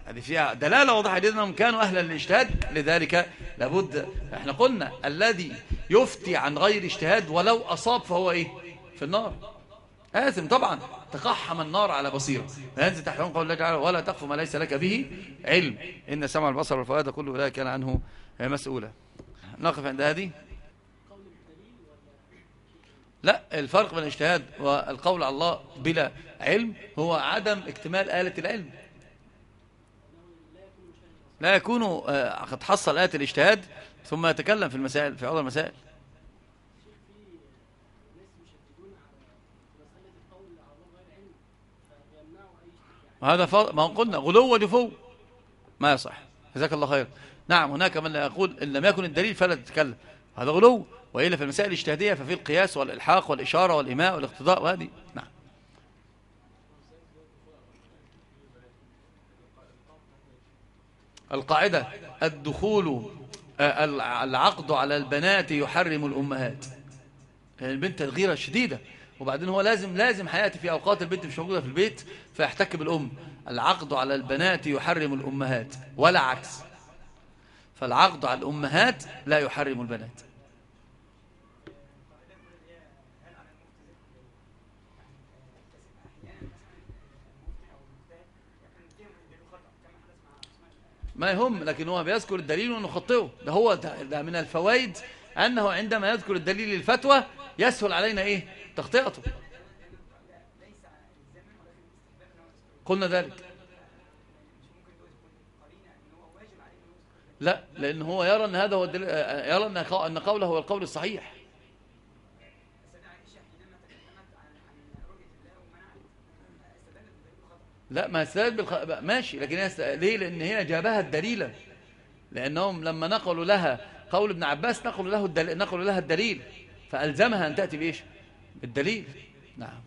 Speaker 1: هذه فيها دلالة واضحة جدا أنهم كانوا أهلا للاجتهاد. لذلك لابد إحنا قلنا الذي يفتي عن غير اجتهاد ولو أصاب فهو إيه؟ في النار. آثم طبعا تقحم النار على بصيرة. فينزل تحت قول الله تعالى ولا تقف ما ليس لك به علم. إن سمع البصر والفؤاد كل أولئك كان عنه مسؤولا. نقف عند هذه. لا الفرق بين الاجتهاد والقول على الله بلا علم هو عدم اكتمال آلة العلم. لا يكون آه، قد حصل آلة الاجتهاد ثم يتكلم في المسائل في عوض المسائل. هذا ف... ما قلنا غلو ودفو ما يصح. جزاك الله خير. نعم هناك من يقول إن لم يكن الدليل فلا تتكلم. هذا غلو. وإلا في المسائل الاجتهادية ففي القياس والإلحاق والإشارة والإماء والاقتضاء وهذه نعم. القاعدة الدخول آه، العقد على البنات يحرم الأمهات. يعني البنت الغيرة شديدة. وبعدين هو لازم لازم حياتي في أوقات البنت مش موجودة في البيت فيحتك بالأم العقد على البنات يحرم الأمهات ولا عكس. فالعقد على الأمهات لا يحرم البنات. ما يهم لكن هو بيذكر الدليل ونخطئه. ده هو ده, ده من الفوائد أنه عندما يذكر الدليل للفتوى يسهل علينا إيه؟ تخطئته. قلنا ذلك. لا لأن هو يرى أن هذا هو يرى أن قوله هو القول الصحيح. لا ما استدل بالخ... ماشي لكن هي ليه؟ لأن هي جابها الدليل. لأنهم لما نقلوا لها قول ابن عباس نقلوا له الدليل نقلوا لها الدليل فألزمها أن تأتي بإيش؟ بالدليل. نعم.